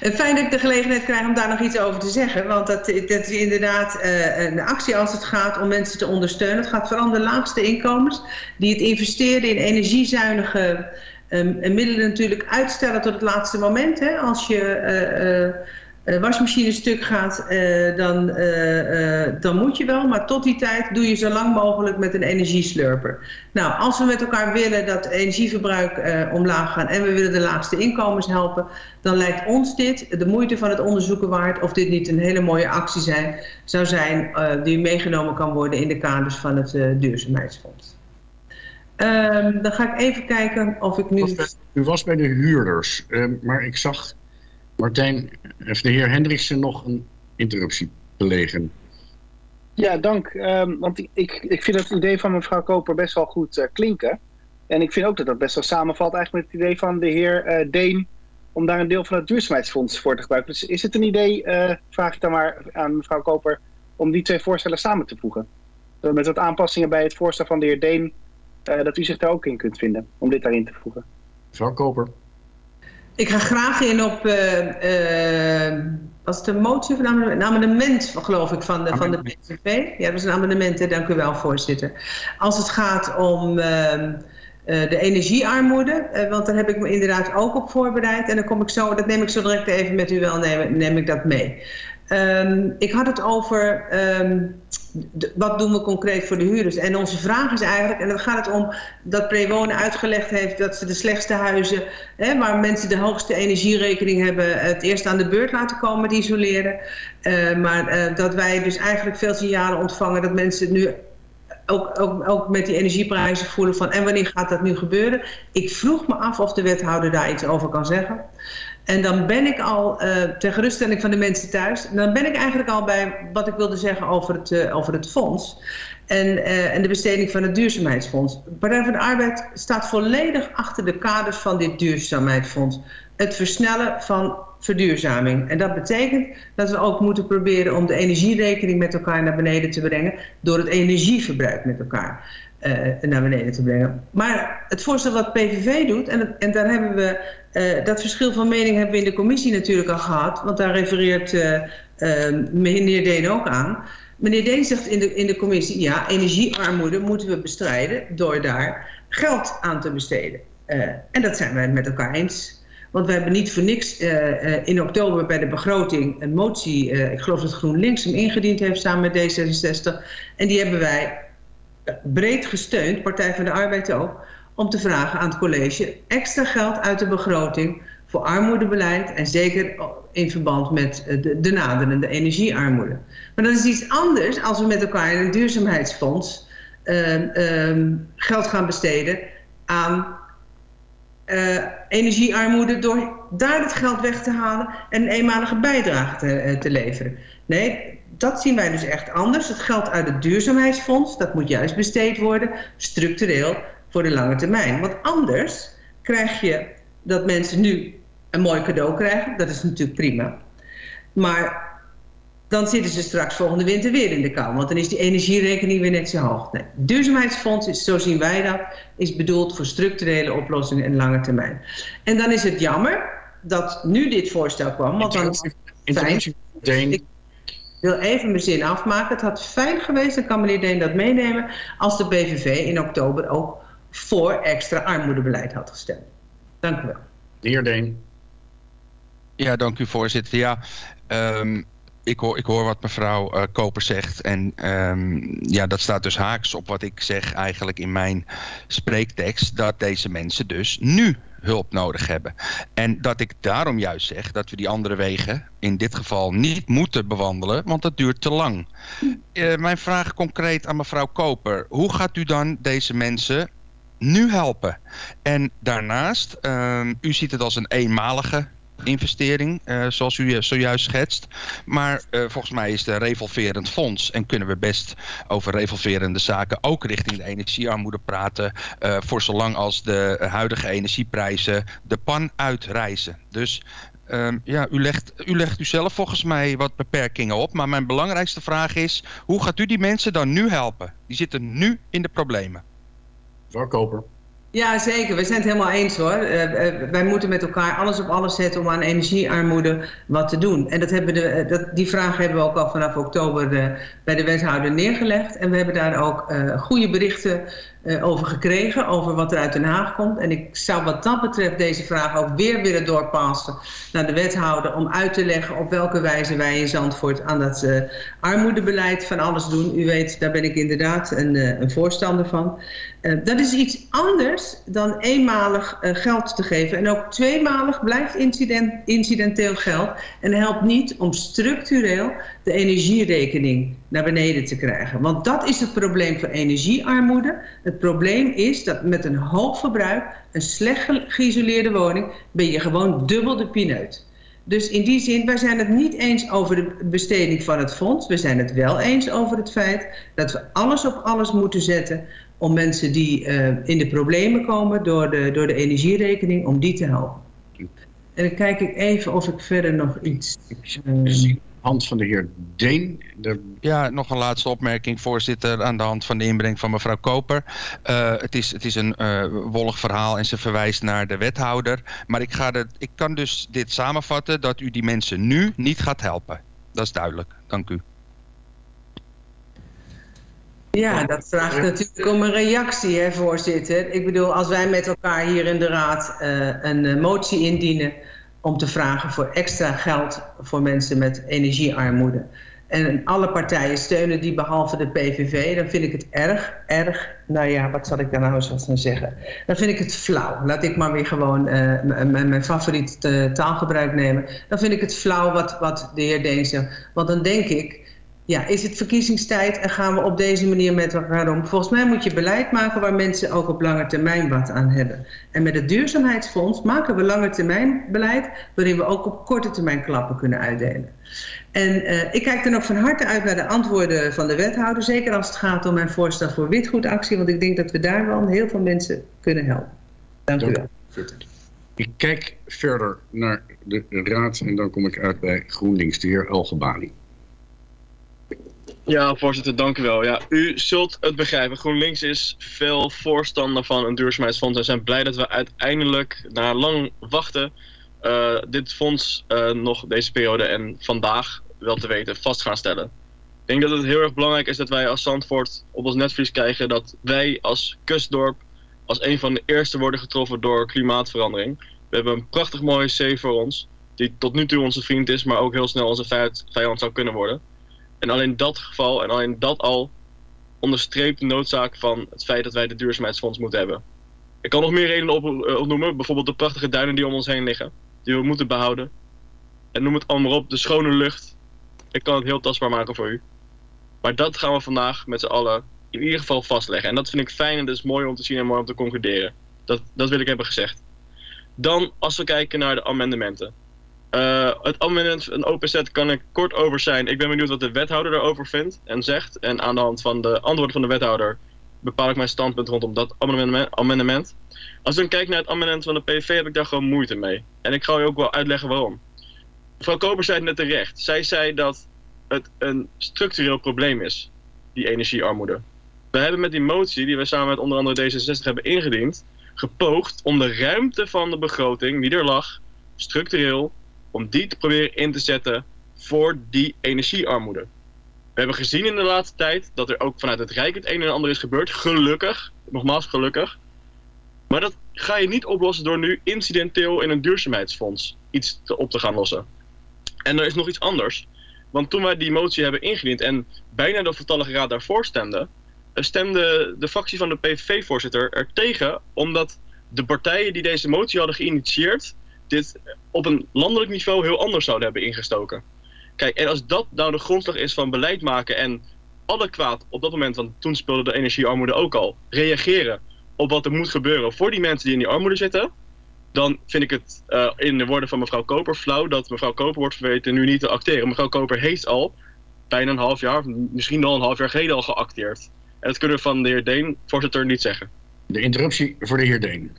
Eh, Fijn dat ik de gelegenheid krijg om daar nog iets over te zeggen. Want dat, dat is inderdaad eh, een actie als het gaat om mensen te ondersteunen. Het gaat vooral de laagste inkomens. Die het investeren in energiezuinige eh, middelen natuurlijk uitstellen tot het laatste moment. Hè. Als je... eh, wasmachine stuk gaat, eh, dan, eh, eh, dan moet je wel. Maar tot die tijd doe je zo lang mogelijk met een energieslurper. Nou, als we met elkaar willen dat energieverbruik eh, omlaag gaat en we willen de laagste inkomens helpen, dan lijkt ons dit de moeite van het onderzoeken waard of dit niet een hele mooie actie zijn, zou zijn eh, die meegenomen kan worden in de kaders van het eh, duurzaamheidsfonds. Ehm, dan ga ik even kijken of ik nu... U was bij de huurders, eh, maar ik zag Martijn, of de heer Hendriksen nog een interruptie belegen. Ja, dank. Ehm, want ik, ik, ik vind het idee van mevrouw Koper best wel goed eh, klinken. En ik vind ook dat dat best wel samenvalt eigenlijk met het idee van de heer eh, Deen... om daar een deel van het duurzaamheidsfonds voor te gebruiken. Dus is het een idee, eh, vraag ik dan maar aan mevrouw Koper... om die twee voorstellen samen te voegen? Met wat aanpassingen bij het voorstel van de heer Deen... dat u zich daar ook in kunt vinden, om dit daarin te voegen. Mevrouw Koper. Ik ga graag in op, eh, eh, was het een motie of een amendement, een amendement geloof ik, van de, van de PVV? Ja, dat is een amendement, hè, dank u wel, voorzitter. Als het gaat om ehm, eh, de energiearmoede, want daar heb ik me inderdaad ook op voorbereid. En dan kom ik zo, dat neem ik zo direct even met u wel, neem, neem ik dat mee. Ehm, ik had het over ehm, wat doen we concreet voor de huurders. En onze vraag is eigenlijk, en dan gaat het om dat Prewonen uitgelegd heeft dat ze de slechtste huizen, hè, waar mensen de hoogste energierekening hebben, het eerst aan de beurt laten komen met isoleren. Eh, maar eh, dat wij dus eigenlijk veel signalen ontvangen dat mensen nu ook, ook, ook met die energieprijzen voelen van en wanneer gaat dat nu gebeuren? Ik vroeg me af of de wethouder daar iets over kan zeggen. En dan ben ik al, eh, ter geruststelling van de mensen thuis, dan ben ik eigenlijk al bij wat ik wilde zeggen over het, eh, over het fonds. En, eh, en de besteding van het duurzaamheidsfonds. Partij van de Arbeid staat volledig achter de kaders van dit duurzaamheidsfonds. Het versnellen van verduurzaming. En dat betekent dat we ook moeten proberen om de energierekening met elkaar naar beneden te brengen. Door het energieverbruik met elkaar naar beneden te brengen. Maar het voorstel wat PVV doet, en, en daar hebben we eh, dat verschil van mening hebben we in de commissie natuurlijk al gehad. Want daar refereert eh, eh, meneer Deen ook aan. Meneer Deen zegt in de, in de commissie, ja, energiearmoede moeten we bestrijden door daar geld aan te besteden. Eh, en dat zijn wij het met elkaar eens. Want we hebben niet voor niks eh, eh, in oktober bij de begroting een motie, eh, ik geloof dat GroenLinks hem ingediend heeft samen met D66. En die hebben wij eh, breed gesteund, Partij van de Arbeid ook, om te vragen aan het college extra geld uit de begroting voor armoedebeleid en zeker in verband met eh, de, de naderende energiearmoede. Maar dat is iets anders als we met elkaar in een duurzaamheidsfonds ehm, ehm, geld gaan besteden aan eh, energiearmoede door daar het geld weg te halen en een eenmalige bijdrage te, eh, te leveren. Nee, dat zien wij dus echt anders. Het geld uit het duurzaamheidsfonds, dat moet juist besteed worden, structureel voor de lange termijn. Want anders krijg je dat mensen nu een mooi cadeau krijgen. Dat is natuurlijk prima. Maar dan zitten ze straks volgende winter weer in de kou. Want dan is die energierekening weer net zo hoog. Nee, het duurzaamheidsfonds, is, zo zien wij dat, is bedoeld voor structurele oplossingen en lange termijn. En dan is het jammer dat nu dit voorstel kwam. Want dan fijn, ik wil even mijn zin afmaken. Het had fijn geweest, dan kan meneer Deen dat meenemen... als de BVV in oktober ook voor extra armoedebeleid had gestemd. Dank u wel. De heer Deen. Ja, dank u voorzitter. Ja, ehm, ik, hoor, ik hoor wat mevrouw eh, Koper zegt. En ehm, ja, dat staat dus haaks op wat ik zeg eigenlijk in mijn spreektekst. Dat deze mensen dus nu hulp nodig hebben. En dat ik daarom juist zeg dat we die andere wegen in dit geval niet moeten bewandelen, want dat duurt te lang. Eh, mijn vraag concreet aan mevrouw Koper. Hoe gaat u dan deze mensen nu helpen? En daarnaast, ehm, u ziet het als een eenmalige investering, eh, zoals u eh, zojuist schetst. Maar eh, volgens mij is het een revolverend fonds. En kunnen we best over revolverende zaken ook richting de energiearmoede praten. voor zolang als de huidige energieprijzen de pan uitreizen. Dus ehm, ja, u legt, u legt u zelf volgens mij wat beperkingen op. Maar mijn belangrijkste vraag is, hoe gaat u die mensen dan nu helpen? Die zitten nu in de problemen. Verkoper. Ja, zeker. We zijn het helemaal eens hoor. Eh, eh, wij moeten met elkaar alles op alles zetten om aan energiearmoede wat te doen. En dat hebben de, eh, dat, die vraag hebben we ook al vanaf oktober bij de wethouder neergelegd. En we hebben daar ook goede berichten over gekregen, over wat er uit Den Haag komt. En ik zou wat dat betreft deze vraag ook weer willen doorpassen naar de wethouder om uit te leggen op welke wijze wij in Zandvoort aan dat eh, armoedebeleid van alles doen. U weet, daar ben ik inderdaad een, eh, een voorstander van. Eh, dat is iets anders dan eenmalig eh, geld te geven. En ook tweemalig blijft incident, incidenteel geld. En helpt niet om structureel de energierekening naar beneden te krijgen. Want dat is het probleem van energiearmoede. Het probleem is dat met een hoog verbruik, een slecht ge- geïsoleerde woning, ben je gewoon dubbel de pineut. Dus in die zin, wij zijn het niet eens over de besteding van het fonds. We zijn het wel eens over het feit dat we alles op alles moeten zetten om mensen die eh, in de problemen komen door de, door de energierekening, om die te helpen. En dan kijk ik even of ik verder nog iets... eh, Hand van de heer Deen. De... Ja, nog een laatste opmerking, voorzitter, aan de hand van de inbreng van mevrouw Koper. Eh, het, is, het is een eh, wollig verhaal en ze verwijst naar de wethouder. Maar ik, ga de, ik kan dus dit samenvatten dat u die mensen nu niet gaat helpen. Dat is duidelijk. Dank u. Ja, dat vraagt natuurlijk om een reactie, hè, voorzitter. Ik bedoel, als wij met elkaar hier in de raad eh, een motie indienen om te vragen voor extra geld voor mensen met energiearmoede. En alle partijen steunen die behalve de PVV, dan vind ik het erg, erg, nou ja, wat zal ik daar nou eens van zeggen? Dan vind ik het flauw. Laat ik maar weer gewoon m- mijn favoriet eh, taalgebruik nemen. Dan vind ik het flauw wat, wat de heer Deen zegt. Want dan denk ik, ja, is het verkiezingstijd en gaan we op deze manier met elkaar om? Volgens mij moet je beleid maken waar mensen ook op lange termijn wat aan hebben. En met het duurzaamheidsfonds maken we lange termijn beleid waarin we ook op korte termijn klappen kunnen uitdelen. En eh, ik kijk dan ook van harte uit naar de antwoorden van de wethouder, zeker als het gaat om mijn voorstel voor witgoedactie, want ik denk dat we daar wel heel veel mensen kunnen helpen. Dank u wel. Ik kijk verder naar de raad en dan kom ik uit bij GroenLinks, de heer Elgebali. Ja, voorzitter, dank u wel. Ja, u zult het begrijpen. GroenLinks is veel voorstander van een duurzaamheidsfonds en zijn blij dat we uiteindelijk, na lang wachten, eh, dit fonds eh, nog deze periode en vandaag wel te weten vast gaan stellen. Ik denk dat het heel erg belangrijk is dat wij als Zandvoort op ons netvlies krijgen dat wij als kustdorp als een van de eerste worden getroffen door klimaatverandering. We hebben een prachtig mooie zee voor ons, die tot nu toe onze vriend is, maar ook heel snel onze vijand, vijand zou kunnen worden. En alleen dat geval en alleen dat al onderstreept de noodzaak van het feit dat wij de duurzaamheidsfonds moeten hebben. Ik kan nog meer redenen eh, opnoemen, bijvoorbeeld de prachtige duinen die om ons heen liggen, die we moeten behouden. En noem het allemaal op, de schone lucht. Ik kan het heel tastbaar maken voor u. Maar dat gaan we vandaag met z'n allen in ieder geval vastleggen. En dat vind ik fijn en dat is mooi om te zien en mooi om te concluderen. Dat, dat wil ik hebben gezegd. Dan, als we kijken naar de amendementen. Eh, het amendement van OPZ kan ik kort over zijn. Ik ben benieuwd wat de wethouder erover vindt en zegt. En aan de hand van de antwoorden van de wethouder bepaal ik mijn standpunt rondom dat amendement. Als ik dan kijk naar het amendement van de PV heb ik daar gewoon moeite mee. En ik ga u ook wel uitleggen waarom. Mevrouw Koper zei het net terecht. Zij zei dat het een structureel probleem is, die energiearmoede. We hebben met die motie, die wij samen met onder andere D66 hebben ingediend, gepoogd om de ruimte van de begroting die er lag, structureel, om die te proberen in te zetten voor die energiearmoede. We hebben gezien in de laatste tijd dat er ook vanuit het Rijk het een en ander is gebeurd. Gelukkig, nogmaals gelukkig. Maar dat ga je niet oplossen door nu incidenteel in een duurzaamheidsfonds iets te, op te gaan lossen. En er is nog iets anders. Want toen wij die motie hebben ingediend en bijna de voltallige raad daarvoor stemde, eh, stemde de fractie van de PVV-voorzitter er tegen, omdat de partijen die deze motie hadden geïnitieerd, dit op een landelijk niveau heel anders zouden hebben ingestoken. Kijk, en als dat nou de grondslag is van beleid maken en adequaat op dat moment, want toen speelde de energiearmoede ook al, reageren op wat er moet gebeuren voor die mensen die in die armoede zitten, dan vind ik het eh, in de woorden van mevrouw Koper flauw dat mevrouw Koper wordt verweten nu niet te acteren. Mevrouw Koper heeft al bijna een half jaar, misschien al een half jaar geleden al geacteerd. En dat kunnen we van de heer Deen, voorzitter, niet zeggen. De interruptie voor de heer Deen.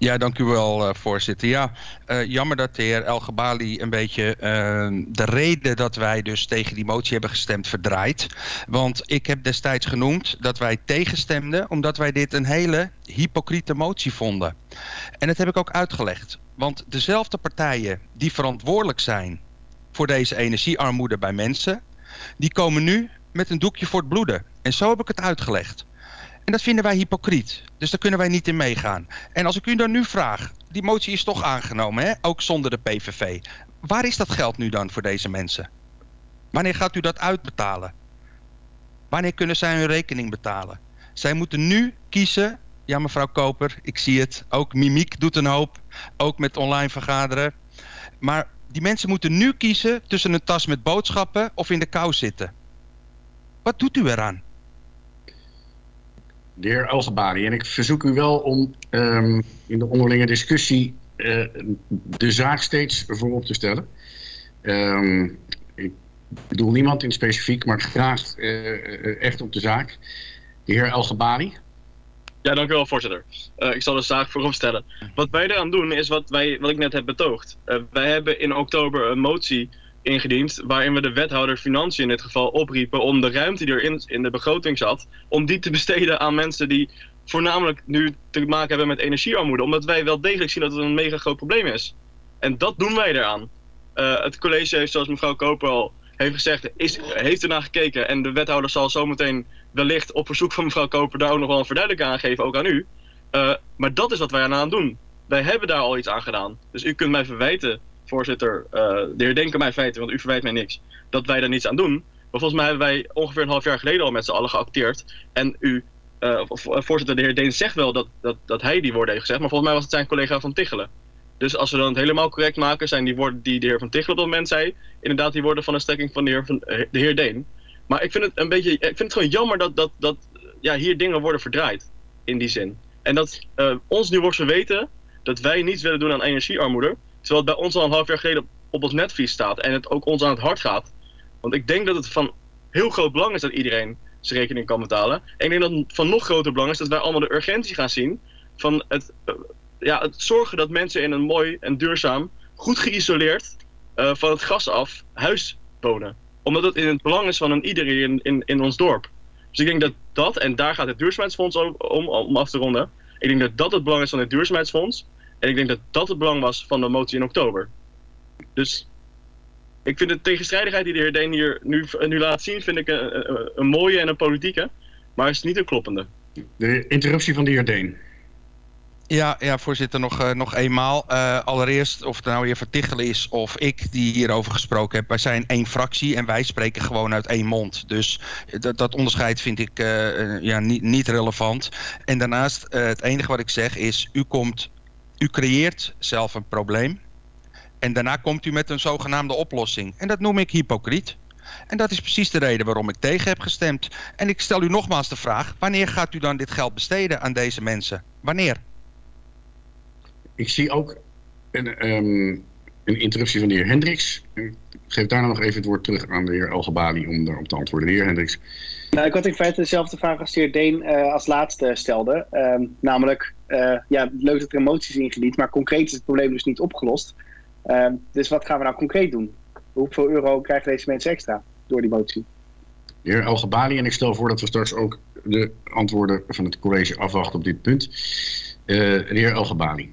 Ja, dank u wel, uh, voorzitter. Ja, uh, jammer dat de heer El Gabali een beetje uh, de reden dat wij dus tegen die motie hebben gestemd verdraait. Want ik heb destijds genoemd dat wij tegenstemden omdat wij dit een hele hypocriete motie vonden. En dat heb ik ook uitgelegd. Want dezelfde partijen die verantwoordelijk zijn voor deze energiearmoede bij mensen, die komen nu met een doekje voor het bloeden. En zo heb ik het uitgelegd. En dat vinden wij hypocriet. Dus daar kunnen wij niet in meegaan. En als ik u dan nu vraag, die motie is toch aangenomen, hè? ook zonder de PVV. Waar is dat geld nu dan voor deze mensen? Wanneer gaat u dat uitbetalen? Wanneer kunnen zij hun rekening betalen? Zij moeten nu kiezen. Ja, mevrouw Koper, ik zie het. Ook Mimiek doet een hoop. Ook met online vergaderen. Maar die mensen moeten nu kiezen tussen een tas met boodschappen of in de kou zitten. Wat doet u eraan? De heer Algebari. En ik verzoek u wel om um, in de onderlinge discussie uh, de zaak steeds voorop te stellen. Um, ik bedoel niemand in specifiek, maar graag uh, echt op de zaak. De heer Algebari. Ja, dank u wel, voorzitter. Uh, ik zal de zaak voorop stellen. Wat wij eraan doen is wat, wij, wat ik net heb betoogd. wij hebben in oktober een motie ingediend waarin we de wethouder Financiën in dit geval opriepen om de ruimte die er in, de begroting zat, om die te besteden aan mensen die voornamelijk nu te maken hebben met energiearmoede. Omdat wij wel degelijk zien dat het een mega groot probleem is. En dat doen wij eraan. Uh, het college heeft, zoals mevrouw Koper al heeft gezegd, is, heeft ernaar gekeken. En de wethouder zal zometeen wellicht op verzoek van mevrouw Koper daar ook nog wel een verduidelijking aan geven, ook aan u. Uh, maar dat is wat wij aan doen. Wij hebben daar al iets aan gedaan. Dus u kunt mij verwijten voorzitter, uh, de heer Denken mij feiten, want u verwijt mij niks, dat wij daar niets aan doen. Maar volgens mij hebben wij ongeveer een half jaar geleden al met z'n allen geacteerd. En u, uh, voorzitter, de heer Deen zegt wel dat, dat, dat hij die woorden heeft gezegd, maar volgens mij was het zijn collega van Tichelen. Dus als we dan het helemaal correct maken, zijn die woorden die de heer Van Tichelen op dat moment zei, inderdaad die woorden van een strekking van de heer, van, de heer Deen. Maar ik vind het een beetje, ik vind het gewoon jammer dat, dat, dat ja, hier dingen worden verdraaid, in die zin. En dat ons nu wordt verweten dat wij niets willen doen aan energiearmoede, Terwijl het bij ons al een half jaar geleden op ons netvlies staat en het ook ons aan het hart gaat. Want ik denk dat het van heel groot belang is dat iedereen zijn rekening kan betalen. En ik denk dat het van nog groter belang is dat wij allemaal de urgentie gaan zien van het, uh, ja, het zorgen dat mensen in een mooi en duurzaam, goed geïsoleerd, uh, van het gas af, huis wonen. Omdat het in het belang is van een iedereen in, in, in ons dorp. Dus ik denk dat dat, en daar gaat het duurzaamheidsfonds om, om af te ronden. Ik denk dat dat het belang is van het duurzaamheidsfonds. En ik denk dat dat het belang was van de motie in oktober. Dus ik vind de tegenstrijdigheid die de heer Deen hier nu, nu laat zien, vind ik een, een, een mooie en een politieke. Maar is niet een kloppende. De interruptie van de heer Deen. Ja, ja voorzitter, nog, uh, nog eenmaal. Uh, allereerst, of het nou weer Vertichelen is of ik die hierover gesproken heb. Wij zijn één fractie en wij spreken gewoon uit één mond. Dus dat, dat onderscheid vind ik uh, ja, niet, niet relevant. En daarnaast, het enige wat ik zeg is, u komt u creëert zelf een probleem. En daarna komt u met een zogenaamde oplossing. En dat noem ik hypocriet. En dat is precies de reden waarom ik tegen heb gestemd. En ik stel u nogmaals de vraag: wanneer gaat u dan dit geld besteden aan deze mensen? Wanneer? Ik zie ook een, um, een interruptie van de heer Hendricks. Ik geef daarna nog even het woord terug aan de heer Elgebali om daarop te antwoorden. De heer Hendricks. Nou, ik had in feite dezelfde vraag als de heer Deen uh, als laatste stelde. Uh, namelijk, uh, ja, leuk dat er emoties ingediend, maar concreet is het probleem dus niet opgelost. Uh, dus wat gaan we nou concreet doen? Hoeveel euro krijgen deze mensen extra door die motie? De heer Elgebali, en ik stel voor dat we straks ook de antwoorden van het college afwachten op dit punt. de heer Elgebali.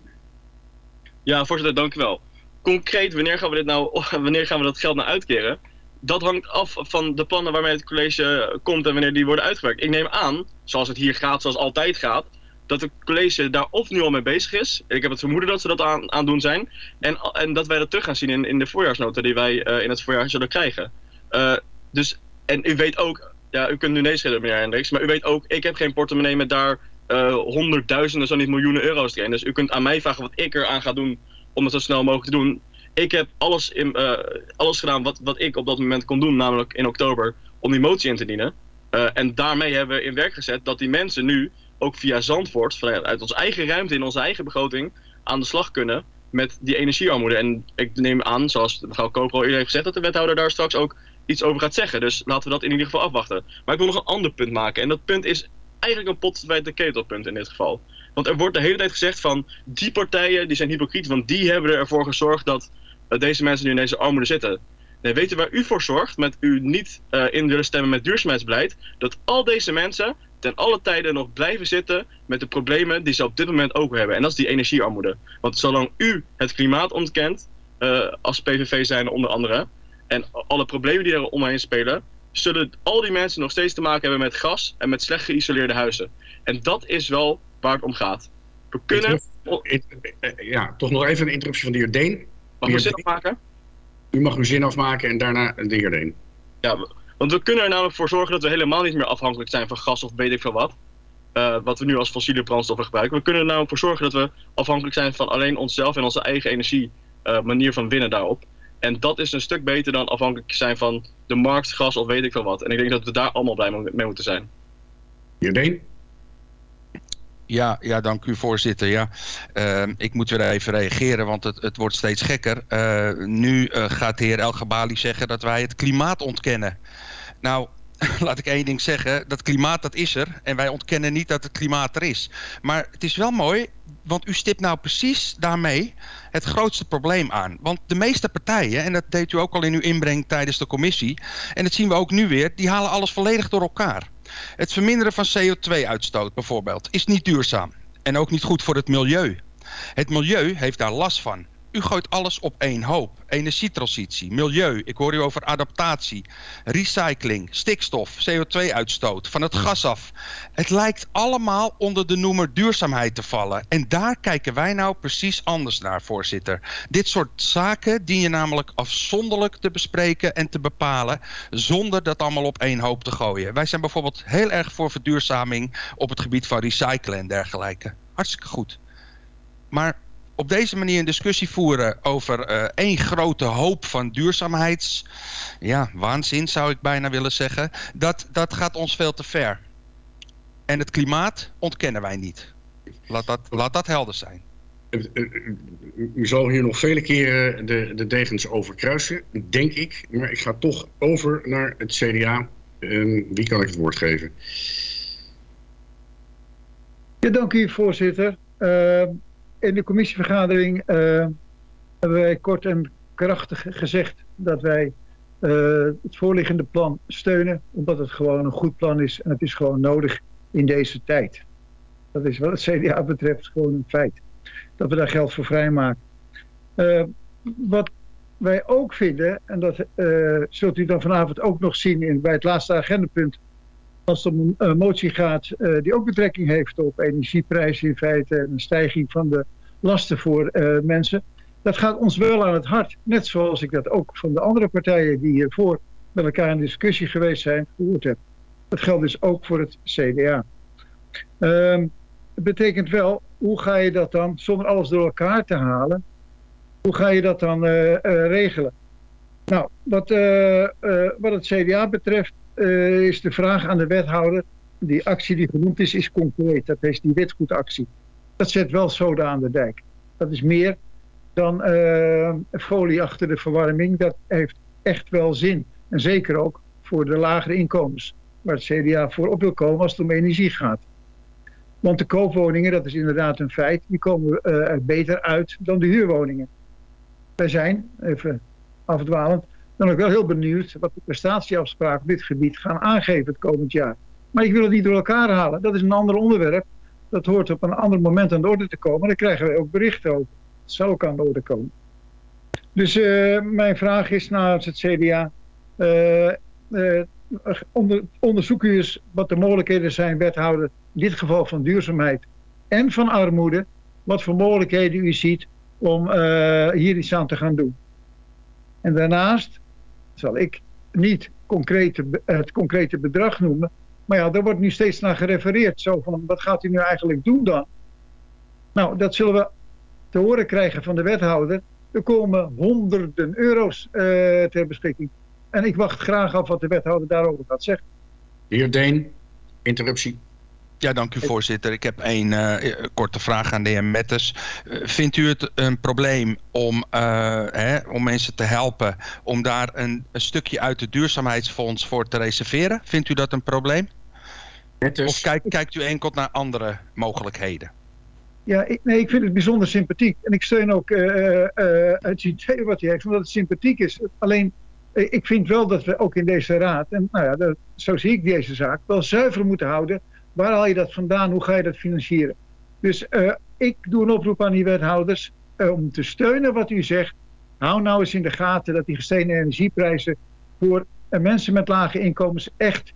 Ja, voorzitter, dank u wel. Concreet, wanneer gaan we, dit nou, wanneer gaan we dat geld nou uitkeren? Dat hangt af van de plannen waarmee het college komt en wanneer die worden uitgewerkt. Ik neem aan, zoals het hier gaat, zoals altijd gaat, dat het college daar of nu al mee bezig is. Ik heb het vermoeden dat ze dat aan, aan doen zijn. En, en dat wij dat terug gaan zien in, in de voorjaarsnota die wij uh, in het voorjaar zullen krijgen. Uh, dus, en u weet ook, ja, u kunt nu nee schudden, meneer Hendricks, maar u weet ook, ik heb geen portemonnee met daar uh, honderdduizenden, zo niet miljoenen euro's erin. Dus u kunt aan mij vragen wat ik eraan ga doen om het zo snel mogelijk te doen ik heb alles, in, uh, alles gedaan wat, wat ik op dat moment kon doen, namelijk in oktober, om die motie in te dienen. Uh, en daarmee hebben we in werk gezet dat die mensen nu ook via Zandvoort, vanuit uit onze eigen ruimte in onze eigen begroting, aan de slag kunnen met die energiearmoede. En ik neem aan, zoals mevrouw Koper al eerder heeft gezegd, dat de wethouder daar straks ook iets over gaat zeggen. Dus laten we dat in ieder geval afwachten. Maar ik wil nog een ander punt maken. En dat punt is eigenlijk een pot bij de ketelpunt in dit geval. Want er wordt de hele tijd gezegd van die partijen die zijn hypocriet, want die hebben ervoor gezorgd dat uh, deze mensen nu in deze armoede zitten. Nee, weet u waar u voor zorgt met u niet uh, in willen stemmen met duurzaamheidsbeleid? Dat al deze mensen ten alle tijden nog blijven zitten met de problemen die ze op dit moment ook hebben. En dat is die energiearmoede. Want zolang u het klimaat ontkent, uh, als PVV zijn onder andere, en alle problemen die er omheen spelen, zullen al die mensen nog steeds te maken hebben met gas en met slecht geïsoleerde huizen. En dat is wel waar het om gaat. We kunnen... Ja, toch nog even een interruptie van de heer Deen. Mag ik zin afmaken? U mag uw zin afmaken en daarna de heer Deen. Ja, want we kunnen er namelijk voor zorgen dat we helemaal niet meer afhankelijk zijn van gas of weet ik veel wat. Uh, wat we nu als fossiele brandstoffen gebruiken. We kunnen er namelijk voor zorgen dat we afhankelijk zijn van alleen onszelf en onze eigen energie uh, manier van winnen daarop. En dat is een stuk beter dan afhankelijk zijn van de markt, gas of weet ik veel wat. En ik denk dat we daar allemaal blij mee moeten zijn. Heer Deen? Ja, ja, dank u voorzitter. Ja, uh, ik moet weer even reageren, want het, het wordt steeds gekker. Uh, nu uh, gaat de heer El Gabali zeggen dat wij het klimaat ontkennen. Nou, laat ik één ding zeggen. Dat klimaat dat is er. En wij ontkennen niet dat het klimaat er is. Maar het is wel mooi, want u stipt nou precies daarmee het grootste probleem aan. Want de meeste partijen, en dat deed u ook al in uw inbreng tijdens de commissie... en dat zien we ook nu weer, die halen alles volledig door elkaar. Het verminderen van CO2-uitstoot bijvoorbeeld is niet duurzaam. En ook niet goed voor het milieu. Het milieu heeft daar last van. U gooit alles op één hoop. Energietransitie, milieu, ik hoor u over adaptatie, recycling, stikstof, CO2-uitstoot, van het gas af. Het lijkt allemaal onder de noemer duurzaamheid te vallen. En daar kijken wij nou precies anders naar, voorzitter. Dit soort zaken dien je namelijk afzonderlijk te bespreken en te bepalen... zonder dat allemaal op één hoop te gooien. Wij zijn bijvoorbeeld heel erg voor verduurzaming op het gebied van recyclen en dergelijke. Hartstikke goed. Maar op deze manier een discussie voeren over uh, één grote hoop van duurzaamheids... ja, waanzin zou ik bijna willen zeggen. Dat, dat gaat ons veel te ver. En het klimaat ontkennen wij niet. Laat dat, laat dat helder zijn. U zal hier nog vele keren de, de degens over kruisen, denk ik. Maar ik ga toch over naar het CDA. En wie kan ik het woord geven? Ja, dank u, voorzitter. Uh, in de commissievergadering uh, hebben wij kort en krachtig gezegd dat wij uh, het voorliggende plan steunen, omdat het gewoon een goed plan is en het is gewoon nodig in deze tijd. Dat is wat het CDA betreft gewoon een feit. Dat we daar geld voor vrijmaken. Uh, wat wij ook vinden, en dat zult u dan vanavond ook nog zien in, bij het laatste agendapunt, als het om een motie gaat die ook betrekking heeft op energieprijzen in feite en een stijging van de lasten voor uh, mensen. Dat gaat ons wel aan het hart. Net zoals ik dat ook van de andere partijen die hiervoor met elkaar in discussie geweest zijn gehoord heb. Dat geldt dus ook voor het CDA. Um, het betekent wel, hoe ga je dat dan, zonder alles door elkaar te halen, hoe ga je dat dan uh, uh, regelen? Nou, wat, wat het CDA betreft is de vraag aan de wethouder. Die actie die genoemd is, is concreet. Dat is die witgoedactie. Dat zet wel zoden aan de dijk. Dat is meer dan uh, folie achter de verwarming. Dat heeft echt wel zin. En zeker ook voor de lagere inkomens. Waar het CDA voor op wil komen als het om energie gaat. Want de koopwoningen, dat is inderdaad een feit, die komen uh, beter uit dan de huurwoningen. Wij zijn, even afdwalend, dan ook wel heel benieuwd wat de prestatieafspraken op dit gebied gaan aangeven het komend jaar. Maar ik wil het niet door elkaar halen. Dat is een ander onderwerp. Dat hoort op een ander moment aan de orde te komen. Daar krijgen wij ook berichten over. Het zal ook aan de orde komen. Dus uh, mijn vraag is naar het CDA. Uh, uh, onder, onderzoek u eens wat de mogelijkheden zijn, wethouder. In dit geval van duurzaamheid en van armoede. Wat voor mogelijkheden u ziet om hier iets aan te gaan doen. En daarnaast zal ik niet concrete, het concrete bedrag noemen. Maar ja, daar wordt nu steeds naar gerefereerd. Zo van, wat gaat u nu eigenlijk doen dan? Nou, dat zullen we te horen krijgen van de wethouder. Er komen honderden euro's uh, ter beschikking. En ik wacht graag af wat de wethouder daarover gaat zeggen. De heer Deen, interruptie. Ja, dank u voorzitter. Ik heb één uh, korte vraag aan de heer Metters. Uh, vindt u het een probleem om, uh, hè, om mensen te helpen... om daar een, een, stukje uit het duurzaamheidsfonds voor te reserveren? Vindt u dat een probleem? Metters. Of kijk, kijkt u enkel naar andere mogelijkheden? Ja, ik, nee, ik vind het bijzonder sympathiek. En ik steun ook het idee wat hij heeft, omdat het sympathiek is. Alleen, ik vind wel dat we ook in deze raad... en nou ja, dat, zo zie ik deze zaak... wel zuiver moeten houden Waar haal je dat vandaan? Hoe ga je dat financieren? Dus uh, ik doe een oproep aan die wethouders uh, om te steunen wat u zegt. Hou nou eens in de gaten dat die gestegen energieprijzen voor uh, mensen met lage inkomens echt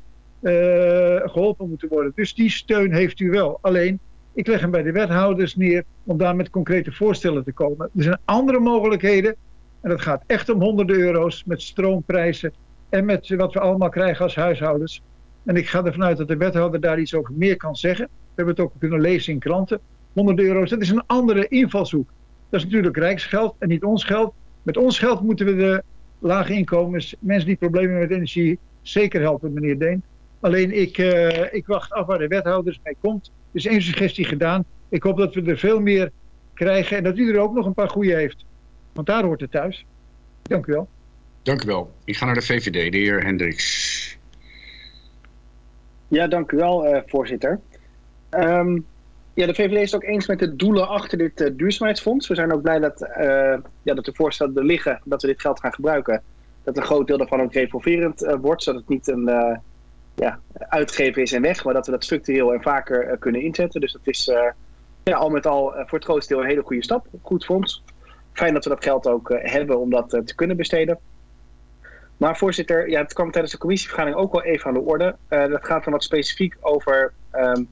geholpen moeten worden. Dus die steun heeft u wel. Alleen, ik leg hem bij de wethouders neer om daar met concrete voorstellen te komen. Er zijn andere mogelijkheden. En dat gaat echt om honderden euro's met stroomprijzen en met wat we allemaal krijgen als huishoudens. En ik ga ervan uit dat de wethouder daar iets over meer kan zeggen. We hebben het ook kunnen lezen in kranten. 100 euro's, dat is een andere invalshoek. Dat is natuurlijk rijksgeld en niet ons geld. Met ons geld moeten we de lage inkomens, mensen die problemen met energie, zeker helpen, meneer Deen. Alleen ik, uh, ik wacht af waar de wethouders mee komt. Er is één suggestie gedaan. Ik hoop dat we er veel meer krijgen en dat u er ook nog een paar goede heeft. Want daar hoort het thuis. Dank u wel. Dank u wel. Ik ga naar de VVD, de heer Hendricks. Ja, dank u wel, uh, voorzitter. Um, ja, de VVD is het ook eens met de doelen achter dit uh, duurzaamheidsfonds. We zijn ook blij dat, uh, ja, dat de voorstellen er liggen dat we dit geld gaan gebruiken. Dat een groot deel daarvan ook revolverend wordt, zodat het niet een ja, uitgeven is en weg, maar dat we dat structureel en vaker kunnen inzetten. Dus dat is ja, al met al voor het grootste deel een hele goede stap. Goed fonds. Fijn dat we dat geld ook hebben om dat te kunnen besteden. Maar voorzitter, ja, het kwam tijdens de commissievergadering ook wel even aan de orde. Dat gaat dan wat specifiek over um,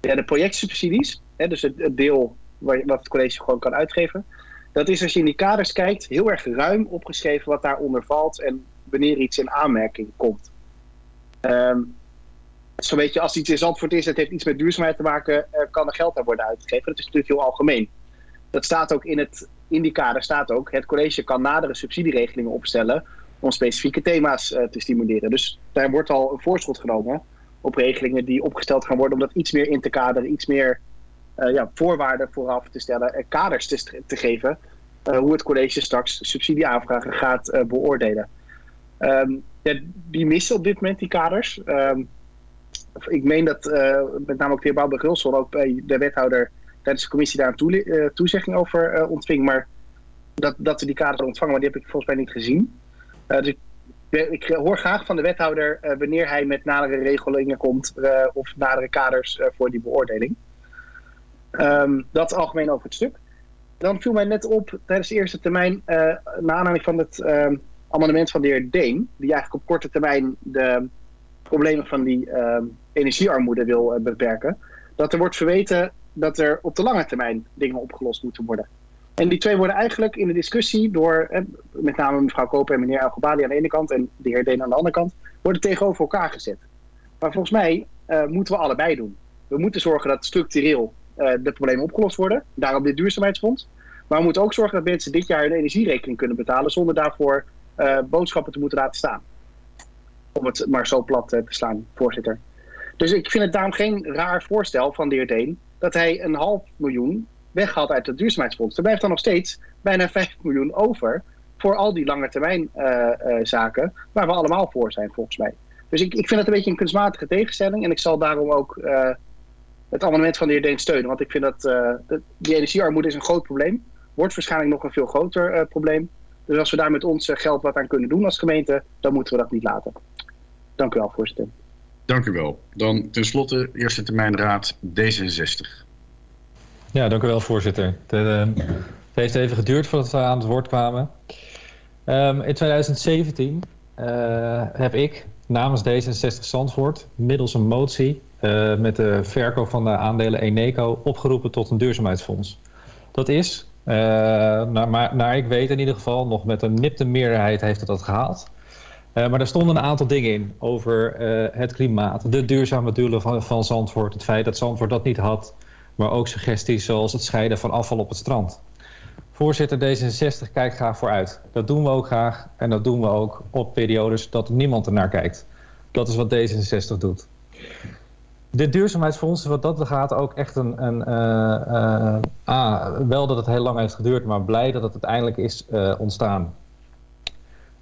ja, de projectsubsidies. Hè, dus het, het deel waar, wat het college gewoon kan uitgeven. Dat is als je in die kaders kijkt, heel erg ruim opgeschreven wat daaronder valt en wanneer iets in aanmerking komt. Um, zo weet je, als iets in Zandvoort is, het heeft iets met duurzaamheid te maken, uh, kan er geld daar worden uitgegeven. Dat is natuurlijk heel algemeen. Dat staat ook in, het, in die kader, staat ook, het college kan nadere subsidieregelingen opstellen om specifieke thema's uh, te stimuleren. Dus daar wordt al een voorschot genomen op regelingen die opgesteld gaan worden om dat iets meer in te kaderen, iets meer uh, ja, voorwaarden vooraf te stellen en kaders te, te geven hoe het college straks subsidieaanvragen gaat beoordelen. Um, die missen op dit moment die kaders. Um, ik meen dat met name ook de heer Bouwberg-Hulsel ook bij de wethouder tijdens de commissie daar een toe, toezegging over ontving, maar dat, dat we die kaders ontvangen, maar die heb ik volgens mij niet gezien. Dus ik, ik, hoor graag van de wethouder wanneer hij met nadere regelingen komt of nadere kaders voor die beoordeling. Um, dat algemeen over het stuk. Dan viel mij net op tijdens de eerste termijn, naar aanleiding van het ehm, amendement van de heer Deen, die eigenlijk op korte termijn de problemen van die ehm, energiearmoede wil beperken, dat er wordt verweten dat er op de lange termijn dingen opgelost moeten worden. En die twee worden eigenlijk in de discussie door eh, met name mevrouw Koper en meneer Elgebali aan de ene kant en de heer Deen aan de andere kant, worden tegenover elkaar gezet. Maar volgens mij uh, moeten we allebei doen. We moeten zorgen dat structureel de problemen opgelost worden, daarom dit duurzaamheidsfonds. Maar we moeten ook zorgen dat mensen dit jaar hun energierekening kunnen betalen zonder daarvoor boodschappen te moeten laten staan. Om het maar zo plat te slaan, voorzitter. Dus ik vind het daarom geen raar voorstel van de heer Deen dat hij een half miljoen weghaalt uit het duurzaamheidsfonds. Er blijft dan nog steeds bijna 5 miljoen over voor al die lange termijn uh, zaken waar we allemaal voor zijn volgens mij. Dus ik, ik vind het een beetje een kunstmatige tegenstelling en ik zal daarom ook het amendement van de heer Deen steunen. Want ik vind dat, dat die energiearmoede is een groot probleem. Wordt waarschijnlijk nog een veel groter probleem. Dus als we daar met ons geld wat aan kunnen doen als gemeente, dan moeten we dat niet laten. Dank u wel, voorzitter. Dank u wel. Dan tenslotte eerste termijn raad D66. Ja, dank u wel, voorzitter. Het, uh, het heeft even geduurd voordat we aan het woord kwamen. Um, in 2017 uh, heb ik namens D66 Zandvoort middels een motie uh, met de verkoop van de aandelen Eneco opgeroepen tot een duurzaamheidsfonds. Dat is, naar, maar, naar ik weet in ieder geval, nog met een nipte meerderheid heeft het dat gehaald. Uh, maar er stonden een aantal dingen in over uh, het klimaat, de duurzame doelen van, van Zandvoort, het feit dat Zandvoort dat niet had, maar ook suggesties zoals het scheiden van afval op het strand. Voorzitter D66 kijkt graag vooruit. Dat doen we ook graag en dat doen we ook op periodes dat niemand ernaar kijkt. Dat is wat D66 doet. De duurzaamheidsfondsen, wat dat gaat, ook echt een... een ah, wel dat het heel lang heeft geduurd, maar blij dat het uiteindelijk is ontstaan.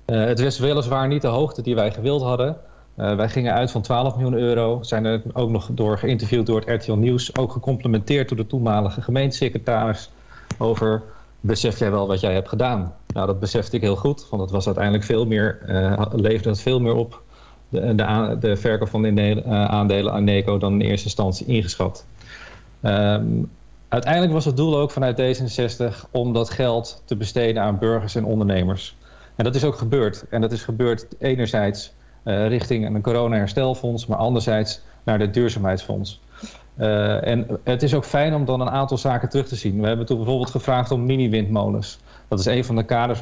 het was weliswaar niet de hoogte die wij gewild hadden. wij gingen uit van 12 miljoen euro. Zijn er ook nog door geïnterviewd door het RTL Nieuws. Ook gecomplementeerd door de toenmalige gemeentesecretaris over besef jij wel wat jij hebt gedaan? Nou, dat besefte ik heel goed, want het was uiteindelijk veel meer, uh, leefde het veel meer op de, de, verkoop van de uh, aandelen aan NECO dan in eerste instantie ingeschat. Um, uiteindelijk was het doel ook vanuit D66 om dat geld te besteden aan burgers en ondernemers. En dat is ook gebeurd. En dat is gebeurd enerzijds uh, richting een corona-herstelfonds, maar anderzijds naar het duurzaamheidsfonds. Uh, en het is ook fijn om dan een aantal zaken terug te zien. We hebben toen bijvoorbeeld gevraagd om mini-windmolens. Dat is een van de kaders